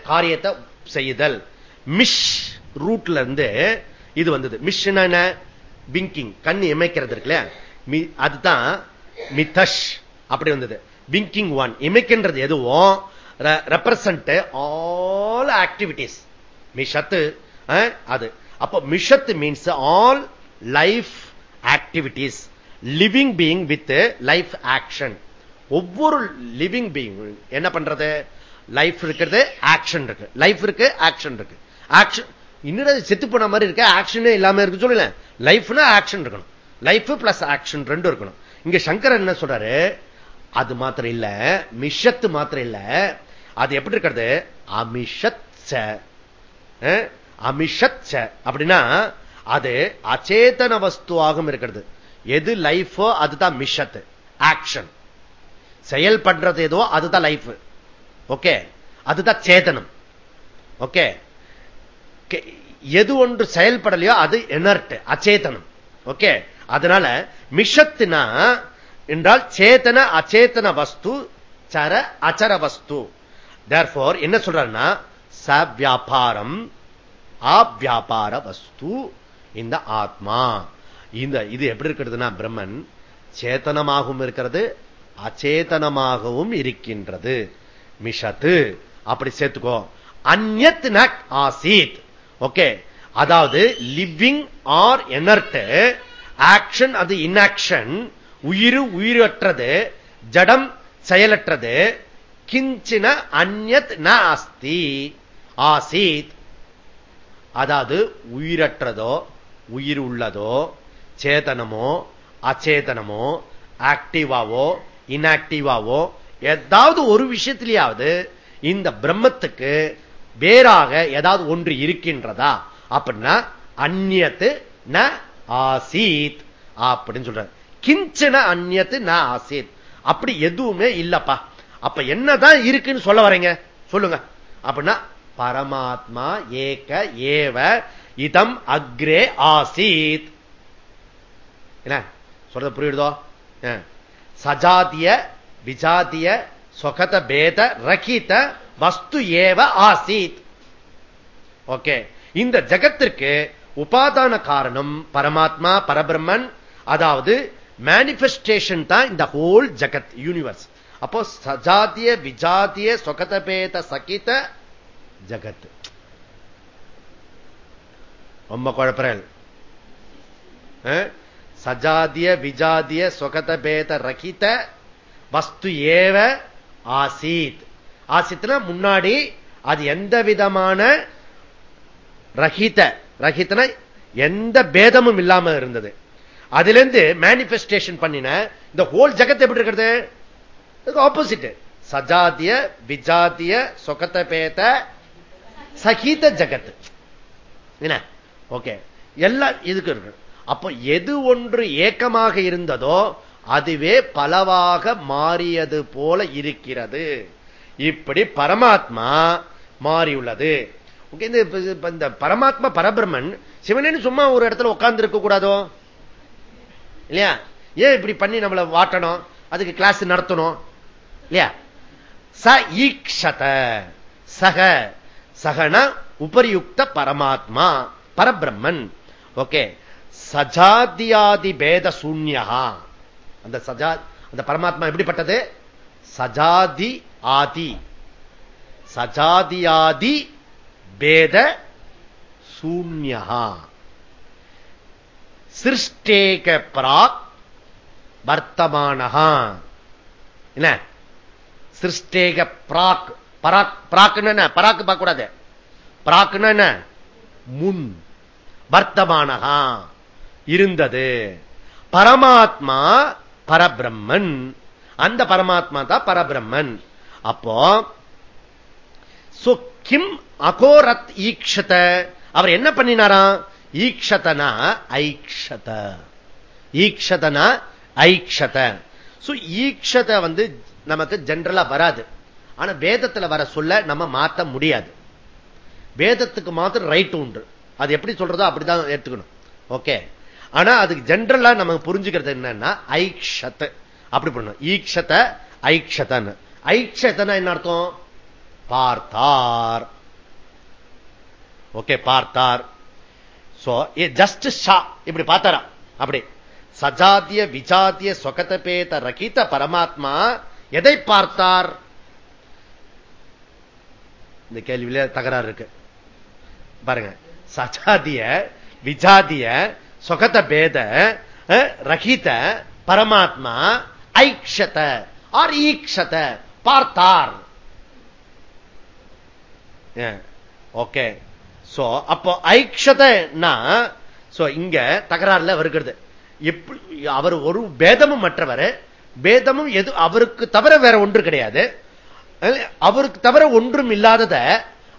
[SPEAKER 1] காரியத்தை செய்தல். மிஷ் ரூட்ல இருந்து இது வந்தது. மிஷ் என்ன? விங்கிங் கண் இமைக்கிறது இருக்குல்ல அதுதான் மிதஷ். அப்படி வந்தது. விங்கிங் ஒன் இமைக்கின்றது எதுவும்? ரெப்ரசன்ட் ஆல் ஆக்டிவிட்டிஸ் மிஷத்து அது. அப்போ மிஷத்து means all life activities living being with life action ஒவ்வொரு லிவிங் பீயிங் என்ன பண்றது? லைஃப் இருக்கிறது ஆக்ஷன் இருக்கு. லைஃப் இருக்கு ஆக்ஷன் இருக்கு. ஆக்ஷன் இன்னும் செத்து போன மாதிரி இருக்க? ஆக்ஷனே இல்லாம இருக்கு சொல்லல. லைஃப்னா ஆக்ஷன் இருக்கணும். லைஃப் பிளஸ் ஆக்ஷன் ரெண்டும் இருக்கணும். இங்க சங்கர் என்ன சொல்றாரு? அது மாத்திரம் இல்ல மிஷத்து மாத்திரம் இல்ல. அது எப்படி இருக்கிறது? அமிஷத் அமிஷத் அப்படின்னா அது அச்சேதன வஸ்துவாகவும் இருக்கிறது. எது லைஃபோ அதுதான் மிஷத்து. ஆக்ஷன் செயல் பண்றது ஏதோ அதுதான் லைஃப் ஓகே? அதுதான் சேதனம். ஓகே? எது ஒன்று செயல்படலையோ அது எனர்ட் அச்சேதனம். ஓகே? அதனால மிஷத்துனா என்றால் சேத்தன அச்சேதன வஸ்து சர அச்சர வஸ்து. தேர்ஃபோர் என்ன சொல்றாருன்னா? ச வியாபாரம் ஆவியாபார வஸ்து இந்த ஆத்மா. இந்த இது எப்படி இருக்கிறதுனா பிரம்மன் சேத்தனமாகவும் இருக்கிறது அச்சேதனமாகவும் இருக்கின்றது. மிஷத்து. அப்படி சேர்த்துக்கோ. அந்நத் நட் ஆசீத். ஓகே. அதாவது லிவிங் ஆர் எனர்ட். ஆக்ஷன் அது இன்ஆக்ஷன். உயிர் உயிரற்றது. ஜடம் செயலற்றது. கிஞ்சின அந்நத் ந அஸ்தி. ஆசீத். அதாவது உயிரற்றதோ உயிர் உள்ளதோ சேதனமோ அச்சேதனமோ ஆக்டிவாவோ இன்ஆக்டிவாவோ ஏதாவது ஒரு விஷயத்திலேயாவது இந்த பிரம்மத்துக்கு வேறாக ஏதாவது ஒன்று இருக்கின்றதா? அப்படின்னா அந்நியத்து ந ஆசீத். அப்படின்னு சொல்றாரு. கிஞ்சன அந்நியத்து ந ஆசீத். அப்படி எதுவுமே இல்லப்பா. அப்ப என்னதான் இருக்குன்னு சொல்ல வரீங்க? சொல்லுங்க. அப்படின்னா பரமாத்மா ஏக ஏவ இதம் அக்ரே ஆசீத். என்ன? சொல்றது புரியுதோ? சஜாதிய விஜாதிய சொகத பேத ரகித வஸ்து ஏவ ஆசீத் ஓகே இந்த ஜகத்திற்கு உபாதான காரணம் பரமாத்மா பரபிரம்மன் அதாவது மேனிபெஸ்டேஷன் தான் இந்த ஹோல் ஜகத் யூனிவர்ஸ் அப்போ சஜாத்திய விஜாத்திய சொகதபேத சகித ஜகத். ரொம்ப குழப்பறல் சஜாதிய விஜாதிய சொகதபேத ரகித வஸ்து ஏவ ஆசீத். ஆசித்னா முன்னாடி அது எந்த விதமான ரஹித ரஹித்தன எந்த பேதமும் இல்லாம இருந்தது. அதுல இருந்து மேனிபெஸ்டேஷன் பண்ணின இந்த ஹோல் ஜகத்தை எப்படி இருக்கிறது? ஆப்போசிட் சஜாத்திய விஜாத்திய சொகத்த பேத சகித ஜகத். என்ன? ஓகே எல்லாம் இதுக்கு இருக்கு. அப்போ எது ஒன்று ஏக்கமாக இருந்ததோ அதுவே பலவாக மாறியது போல இருக்கிறது. இப்படி பரமாத்மா மாறியுள்ளது. இந்த பரமாத்மா பரபிரமன் சிவனேன்னு சும்மா ஒரு இடத்துல உட்கார்ந்து இருக்க கூடாதோ? இல்லையா? ஏன் இப்படி பண்ணி நம்மளை வாட்டணும்? அதுக்கு கிளாஸ் நடத்தணும்? இல்லையா? ச ஈக்ஷத. சக. சகன உபரியுக்த பரமாத்மா பரபிரம்மன். ஓகே. சஜாதியாதி பேத சூன்யா அந்த சஜா அந்த பரமாத்மா எப்படிப்பட்டது? சஜாதி ஆதி. சஜாதியாதி பேத சூன்யா. சிருஷ்டேக பிராக் வர்த்தமானஹா. என்ன? சிருஷ்டேக பிராக் பராக் பிராக்குன்னு என்ன? பராக்கு பார்க்க கூடாது பிராக்குன்னு என்ன? முன். வர்த்தமானஹா. இருந்தது. பரமாத்மா பரபிரம்மன். அந்த பரமாத்மா தான் பரபிரம்மன். அப்போ கிம் அகோரத் ஈக்ஷத. அவர் என்ன பண்ணினாராம்? ஈக்ஷதனா ஐக்ஷத. ஈக்ஷதனா ஐக்ஷத. ஈக்ஷத வந்து நமக்கு ஜென்ரலா வராது. ஆனா வேதத்துல வர சொல்ல நம்ம மாத்த முடியாது. வேதத்துக்கு மாத்திரம் ரைட் உண்டு. அது எப்படி சொல்றதோ அப்படிதான் எடுத்துக்கணும் ஓகே ஆனா அதுக்கு ஜென்ரலா நமக்கு புரிஞ்சுக்கிறது என்னன்னா ஐக்ஷத். அப்படி பண்ணணும் ஈக்ஷத ஐக்ஷதன் ஐக்ஷதனா என்ன அர்த்தம்? பார்த்தார். ஓகே பார்த்தார். ஜஸ்ட் ஷா. இப்படி பார்த்தாரா அப்படி. சஜாத்திய விஜாத்திய பேத்த ரகித பரமாத்மா எதை பார்த்தார்? இந்த கேள்வியில தகராறு இருக்கு. பாருங்க. சஜாதிய விஜாதிய சொகத பேத ரகித பரமாத்மா ஐக்ஷத ஆர் ஈக்ஷத பார்த்தார் ஓகே. சோ அப்போ ஐக்ஷதனா சோ இங்க தகராறுல வருகிறது. எப்படி அவர் ஒரு பேதமும் மற்றவர் பேதமும் எது அவருக்கு தவிர வேற ஒன்று கிடையாது. அவருக்கு தவிர ஒன்றும் இல்லாதத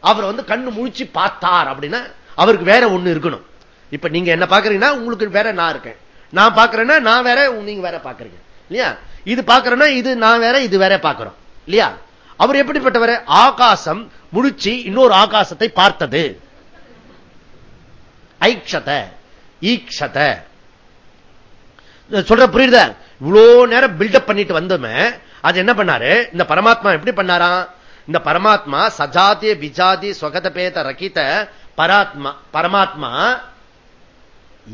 [SPEAKER 1] அவர் வந்து கண்ணு முழிச்சு பார்த்தார் அப்படின்னா அவருக்கு வேற ஒண்ணு இருக்கணும். இப்ப நீங்க என்ன பாக்குறீங்கன்னா உங்களுக்கு வேற நான் இருக்கேன். நான் பாக்குறேன்னா நான் வேற நீங்க வேற பாக்குறீங்க. இல்லையா? இது பாக்குறேன்னா இது நான் வேற இது வேற பாக்குறோம். இல்லையா? அவர் எப்படிப்பட்டவர்? ஆகாசம் முடிச்சு இன்னொரு ஆகாசத்தை பார்த்தது. ஐக்ஷத ஈக்ஷத. சொல்ற புரியுதா? இவ்வளோ நேரம் பில்டப் பண்ணிட்டு வந்தோமே அது என்ன பண்ணாரு? இந்த பரமாத்மா எப்படி பண்ணாராம் இந்த பரமாத்மா சஜாதி விஜாதி ஸ்வகத பேத ரகித பராத்மா பரமாத்மா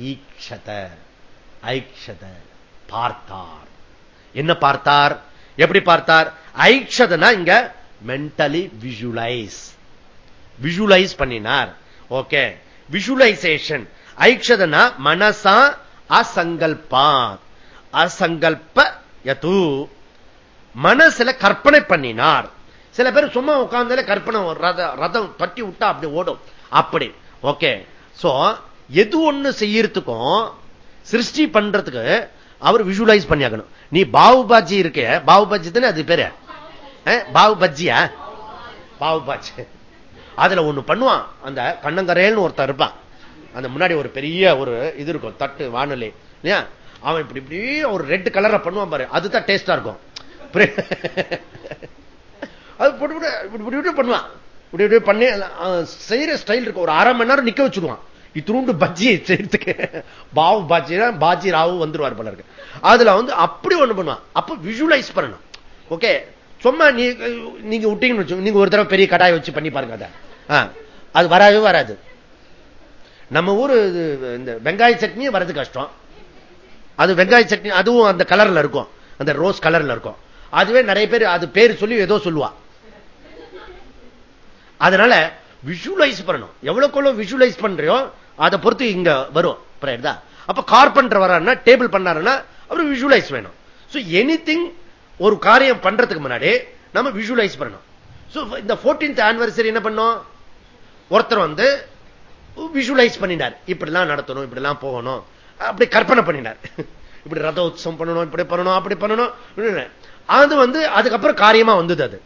[SPEAKER 1] ஈக்ஷத ஐக்ஷத பார்த்தார். என்ன பார்த்தார்? எப்படி பார்த்தார்? ஐக்ஷதனா இங்க மென்டலி விஷுவலைஸ் விஜுவலைஸ் பண்ணினார். ஓகே விஷுவலைசேஷன் ஐக்ஷதனா மனசா அசங்கல்பா. அசங்கல்ப யது. மனசுல கற்பனை பண்ணினார். சில பேர் சும்மா உட்கார்ந்தால கற்பனை ரதம் தட்டி விட்டா அப்படி ஓடும். அப்படி. ஓகே சோ எது ஒண்ணு செய்யறதுக்கும் சிருஷ்டி பண்றதுக்கு அவர் விஷுவலைஸ் பண்ணியாக்கணும். நீ பாவு பாஜி இருக்க பாவு பாஜி தானே அது பேரு? பாவு பஜ்ஜியா பாவு பாஜி அதுல ஒண்ணு பண்ணுவான். அந்த கண்ணங்கரையல்னு ஒருத்தர் இருப்பான். அந்த முன்னாடி ஒரு பெரிய ஒரு இது இருக்கும் தட்டு வானொலி இல்லையா? அவன் இப்படி இப்படி ஒரு ரெட் கலரை பண்ணுவான் பாரு. அதுதான் டேஸ்டா இருக்கும். அது போட்டு இப்படி இப்படி பண்ணுவான். இப்படி இப்படி பண்ணி செய்யற ஸ்டைல் இருக்கும் ஒரு அரை மணி நேரம் நிக்க வச்சுடுவான் இத்திரூண்டு பஜ்ஜி செய்யறதுக்கு பாவு பாஜி பாஜி ராவு வந்துருவார் போல இருக்கு. அதுல வந்து அப்படி ஒண்ணு பண்ணுவான். அப்ப விஷுவலைஸ் பண்ணணும். ஓகே சும்மா நீ நீங்க விட்டீங்கன்னு வச்சு நீங்க ஒரு தடவை பெரிய கடாயை வச்சு பண்ணி பாருங்க அதை. அது வராது வராது. நம்ம ஊர் இந்த வெங்காய சட்னியே வர்றது கஷ்டம். அது வெங்காய சட்னி அதுவும் அந்த கலர்ல இருக்கும். அந்த ரோஸ் கலர்ல இருக்கும். அதுவே நிறைய பேர் அது பேர் சொல்லி ஏதோ சொல்லுவா. அதனால விஷுவலைஸ் பண்ணணும். எவ்வளவு விஷுவலைஸ் பண்றியோ அதை பொறுத்து இங்க வரும். அப்ப கார்பெண்டர் வர்றாருன்னா டேபிள் பண்ணாருன்னா அவர் விஷுவலைஸ் வேணும். எனி திங் ஒரு காரியம் பண்றதுக்கு முன்னாடி நம்ம விஷுவலைஸ் பண்ணணும். இந்த போர்டீன்த் ஆனிவர்சரி என்ன பண்ணோம்? ஒருத்தர் வந்து விஷுவலைஸ் பண்ணினார். இப்படிலாம் நடத்தணும் இப்படிலாம் போகணும். அப்படி கற்பனை பண்ணினார். இப்படி ரத உற்சவம் பண்ணணும் இப்படி பண்ணணும் அப்படி பண்ணணும். அது வந்து அதுக்கப்புறம் காரியமா வந்தது அது.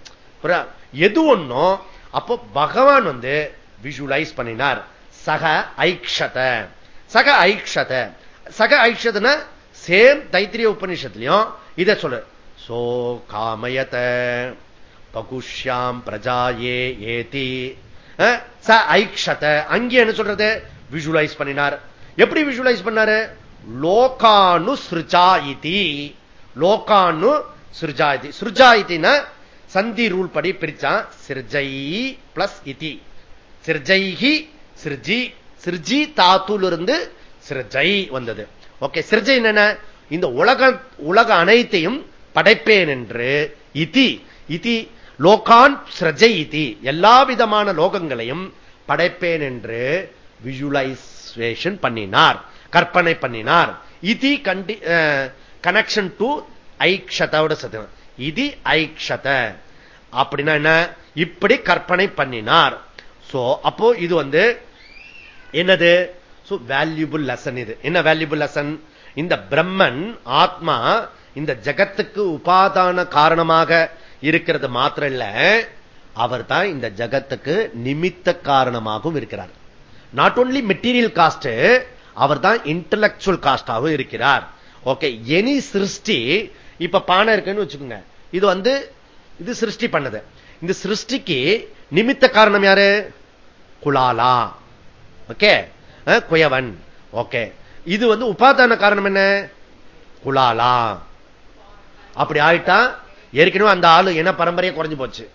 [SPEAKER 1] எது ஒன்னும் அப்போ பகவான் வந்து விஷுவலைஸ் பண்ணினார். சக ஐக்ஷத. சக ஐக்ஷத. சக ஐக்ஷதன சேம் தைத்திரிய உபநிஷத்துலயும் இத சொல்லு. சோ காமயத. பகுஷ்யாம் பிரஜாயே ஏதி. ச ஐக்ஷத. அங்கே என்ன சொல்றது? விஷுவலைஸ் பண்ணினார். எப்படி விஷுவலைஸ் பண்ணாரு? லோகானு சிருஜா இதி. லோகானு சிருஜா இதி சிருஜா இதினா சந்தி ரூல் படி பிரிச்சான். சிர்ஜை பிளஸ் இதி. சிர்ஜைஹி சிர்ஜி சிர்ஜி தாத்துலிருந்து இருந்து வந்தது. ஓகே சிர்ஜை என்னென்ன? இந்த உலக உலக அனைத்தையும் படைப்பேன் என்று. இதி இதி லோகான் சிரஜை இதி. எல்லா விதமான லோகங்களையும் படைப்பேன் என்று விஷுவலைசேஷன் பண்ணினார் கற்பனை பண்ணினார். இதி கண்டி கனெக்ஷன் டு ஐக்ஷதோட சத்தியம் இது ஐக்ஷத. அப்படின்னா என்ன? இப்படி கற்பனை பண்ணினார். சோ அப்போ இது வந்து என்னது? வேல்யூபிள் லெசன் இது. என்ன வேல்யூபிள் லெசன் இந்த பிரம்மன் ஆத்மா இந்த ஜகத்துக்கு உபாதான காரணமாக இருக்கிறது மாத்திரம் இல்ல அவர் தான் இந்த ஜகத்துக்கு நிமித்த காரணமாகவும் இருக்கிறார். நாட் ஓன்லி மெட்டீரியல் காஸ்ட் அவர் தான் இன்டலக்சுவல் காஸ்டாகவும் இருக்கிறார். ஓகே எனி சிருஷ்டி இப்ப பானை இருக்குன்னு வச்சுக்கோங்க. இது வந்து இது சிருஷ்டி பண்ணது. இந்த சிருஷ்டிக்கு நிமித்த காரணம் யாரு? குலாலா. ஓகே குயவன் ஓகே இது வந்து உபாதான காரணம் என்ன? குலாலா அப்படி ஆயிட்டா ஏற்கனவே அந்த ஆளு என்ன பரம்பரையை குறைஞ்சு போச்சு.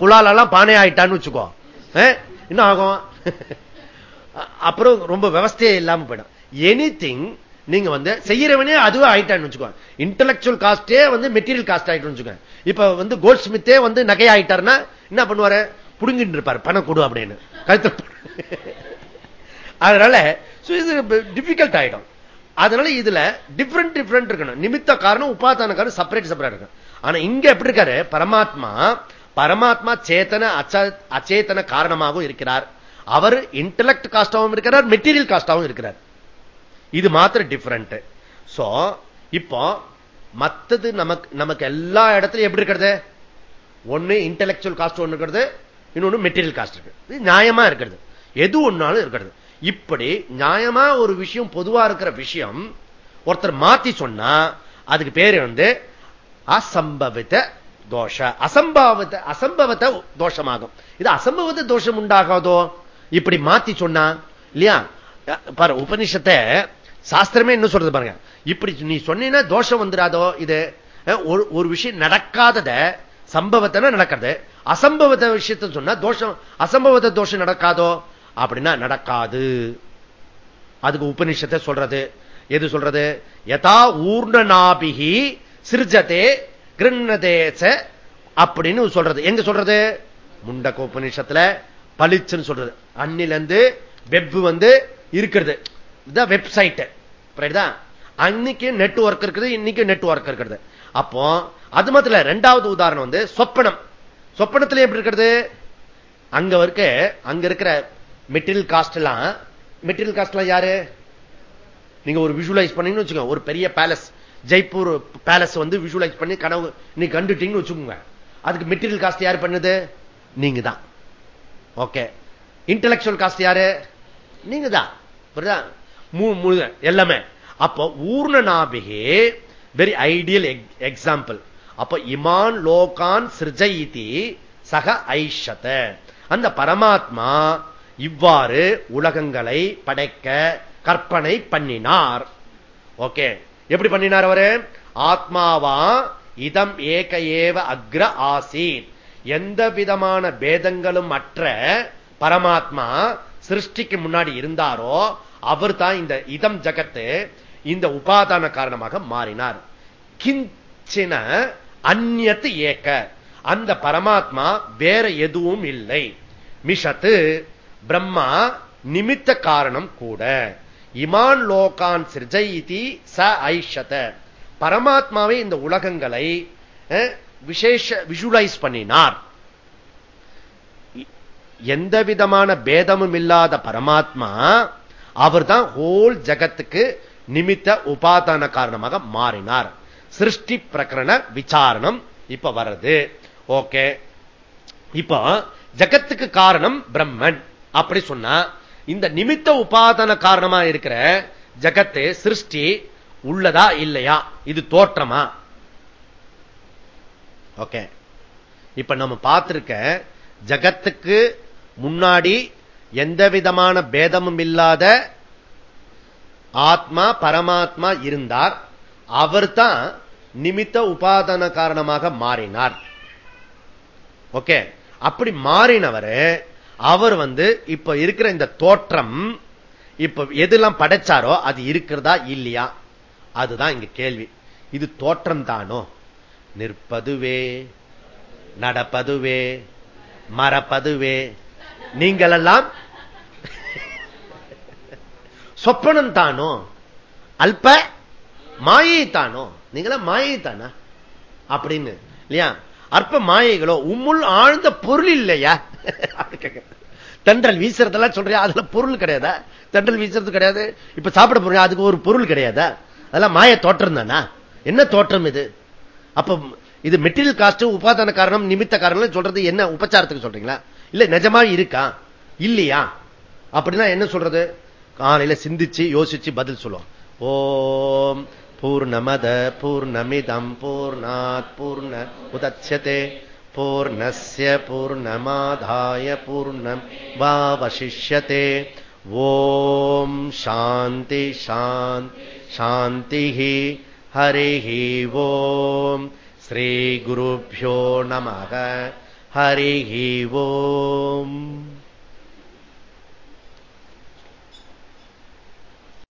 [SPEAKER 1] குலாலெல்லாம் பானை ஆயிட்டான்னு வச்சுக்கோ. என்ன ஆகும்? அப்புறம் ரொம்ப விவஸ்தையே இல்லாம போயிடும். எனி திங் நீங்க வந்து செய்யறவனே அதுவே ஆயிட்டான்னு வச்சுக்கோ. இன்டலக்சுவல் காஸ்டே வந்து மெட்டீரியல் காஸ்ட் ஆயிட்டு வச்சுக்கோங்க இப்ப வந்து கோல்ட் ஸ்மித்தே வந்து நகை ஆயிட்டாருன்னா என்ன பண்ணுவாரு? புடுங்கிட்டு இருப்பாரு. பணம் கொடு அப்படின்னு. கருத்து அதனால இது டிபிகல்ட் ஆயிடும். அதனால இதுல டிஃப்ரெண்ட் டிஃப்ரெண்ட் இருக்கணும். நிமித்த காரணம் உபாதான காரணம் செப்பரேட் செப்பரேட் இருக்கும் ஆனா இங்க எப்படி இருக்காரு? பரமாத்மா பரமாத்மா சேத்தன அச்சேத்தன காரணமாகவும் இருக்கிறார். அவர் இன்டலெக்ட் காஸ்டாகவும் இருக்கிறார் மெட்டீரியல் காஸ்டாகவும் இருக்கிறார். இது மாத்திரம் டிஃபரண்ட் சோ இப்போ மத்தது நமக்கு நமக்கு எல்லா இடத்துலயும் எப்படி இருக்கிறது? ஒண்ணு இன்டலெக்சுவல் காஸ்ட் ஒண்ணு இருக்கிறது இன்னொன்னு மெட்டீரியல் காஸ்ட் இருக்கு. இது நியாயமா இருக்கிறது. எது ஒன்னாலும் இருக்கிறது. இப்படி நியாயமா ஒரு விஷயம் பொதுவா இருக்கிற விஷயம் ஒருத்தர் மாத்தி சொன்னா அதுக்கு பேரு வந்து அசம்பவித்த தோஷ. அசம்பாவித்த அசம்பவத்த தோஷமாகும். இது அசம்பவத்த தோஷம் உண்டாகாதோ? இப்படி மாத்தி சொன்னா இல்லையா? பாரு உபனிஷத்தை சாஸ்திரமே என்ன சொல்றது பாருங்க. இப்படி நீ சொன்னீங்கன்னா தோஷம் வந்துடாதோ இது? ஒரு விஷயம் நடக்காதத சம்பவத்தை நடக்கிறது. அசம்பவத விஷயத்த சொன்னா தோஷம் அசம்பவத தோஷம் நடக்காதோ? அப்படின்னா நடக்காது. அதுக்கு உபனிஷத்தை சொல்றது. எது சொல்றது? யதா ஊர்ணநாபிகி சிறுஜதே கிருண்ணதேச அப்படின்னு சொல்றது. எங்க சொல்றது? முண்டக்க உபநிஷத்துல பளிச்சுன்னு சொல்றது. அன்னிலிருந்து வெப் வந்து இருக்கிறது. இதுதான் வெப்சைட் அன்னைக்கு நெட்ஒர்க் இருக்குது இன்னைக்கு நெட்ஒர்க் இருக்கிறது அப்போ அது மாத்திரம் ரெண்டாவது உதாரணம் வந்து சொப்பனம். சொப்பனத்துல எப்படி இருக்கிறது? அங்க இருக்க அங்க இருக்கிற மெட்டீரியல் காஸ்ட் எல்லாம் மெட்டீரியல் காஸ்ட் எல்லாம் யாரு? நீங்க ஒரு விஷுவலைஸ் பண்ணீங்கன்னு வச்சுக்கோங்க ஒரு பெரிய பேலஸ் ஜெய்ப்பூர் பேலஸ் வந்து விஷுவலைஸ் பண்ணி கனவு நீ கண்டுட்டீங்கன்னு வச்சுக்கோங்க. அதுக்கு மெட்டீரியல் காஸ்ட் யாரு பண்ணுது? நீங்க தான் ஓகே இன்டலெக்சுவல் காஸ்ட் யாரு நீங்க தான் எல்லாமே. அப்போ ஊர்ணநாபிகே வெரி ஐடியல் எக்ஸாம்பிள் அப்ப இமான் லோகான் சிருஜயிதி சக ஐஷத. அந்த பரமாத்மா இவ்வாறு உலகங்களை படைக்க கற்பனை பண்ணினார். ஓகே. எப்படி பண்ணினார் அவரு? ஆத்மாவா இதம் ஏக ஏவ அக்ர ஆசீத் எந்த விதமான பேதங்களும் அற்ற பரமாத்மா சிருஷ்டிக்கு முன்னாடி இருந்தாரோ அவர் தான் இந்த இதம் ஜகத்து இந்த உபாதான காரணமாக மாறினார். கிஞ்சின அந்நத்து ஏக்க. அந்த பரமாத்மா வேற எதுவும் இல்லை. மிஷத்து பிரம்மா நிமித்த காரணம் கூட. இமான் லோகான் சிர்ஜயிதி ச ஐஷத. பரமாத்மாவை இந்த உலகங்களை விசேஷ விஷுவலைஸ் பண்ணினார். எந்த விதமான பேதமும் இல்லாத பரமாத்மா அவர் தான் ஹோல் ஜகத்துக்கு நிமித்த உபாதான காரணமாக மாறினார். சிருஷ்டி பிரகரண விசாரணம். இப்ப வர்றது. ஓகே. இப்போ ஜகத்துக்கு காரணம் பிரம்மன். அப்படி சொன்னா இந்த நிமித்த உபாதன காரணமா இருக்கிற ஜகத்து சிருஷ்டி உள்ளதா இல்லையா? இது தோற்றமா? ஓகே. இப்ப நம்ம பார்த்திருக்க ஜகத்துக்கு முன்னாடி எந்த விதமான பேதமும் இல்லாத ஆத்மா பரமாத்மா இருந்தார். அவர் தான் நிமித்த உபாதன காரணமாக மாறினார். ஓகே. அப்படி மாறினவர் அவர் வந்து இப்ப இருக்கிற இந்த தோற்றம் இப்ப எதெல்லாம் படைச்சாரோ அது இருக்கிறதா இல்லையா? அதுதான் இங்க கேள்வி. இது தோற்றம் தானோ? நிற்பதுவே நடப்பதுவே மறப்பதுவே நீங்களெல்லாம் சொப்பனம் தானோ? அல்ப மாயை தானோ? நீங்களா மாயை தானா அப்படின்னு இல்லையா? அற்ப மாயைகளோ உம்முள் ஆழ்ந்த பொருள் இல்லையா? தென்றல் வீசுறதெல்லாம் சொல்றியா? அதுல பொருள் கிடையாதா? தென்றல் வீசுறது கிடையாது. இப்ப சாப்பிட போறீங்க அதுக்கு ஒரு பொருள் கிடையாதா? அதெல்லாம் மாய தோற்றம் தானா? என்ன தோற்றம் இது? அப்ப இது மெட்டீரியல் காஸ்ட் உபாதான காரணம் நிமித்த காரணம் சொல்றது என்ன? உபச்சாரத்துக்கு சொல்றீங்களா? இல்ல நிஜமா இருக்கா? இல்லையா? அப்படின்னா என்ன சொல்றது? காலையில சிந்திச்சு யோசிச்சு பதில் சொல்லுவோம். ஓம் पूर्णमद, पूर्णमिदं, पूर्णात् पूर्ण उदच्यते पूर्णस्य पूर्णमाधाय पूर्णं वावशिष्यते ॐ शान्ति शान्तिः। हरिः ॐ श्रीगुरुभ्यो नमः। हरिः ॐ।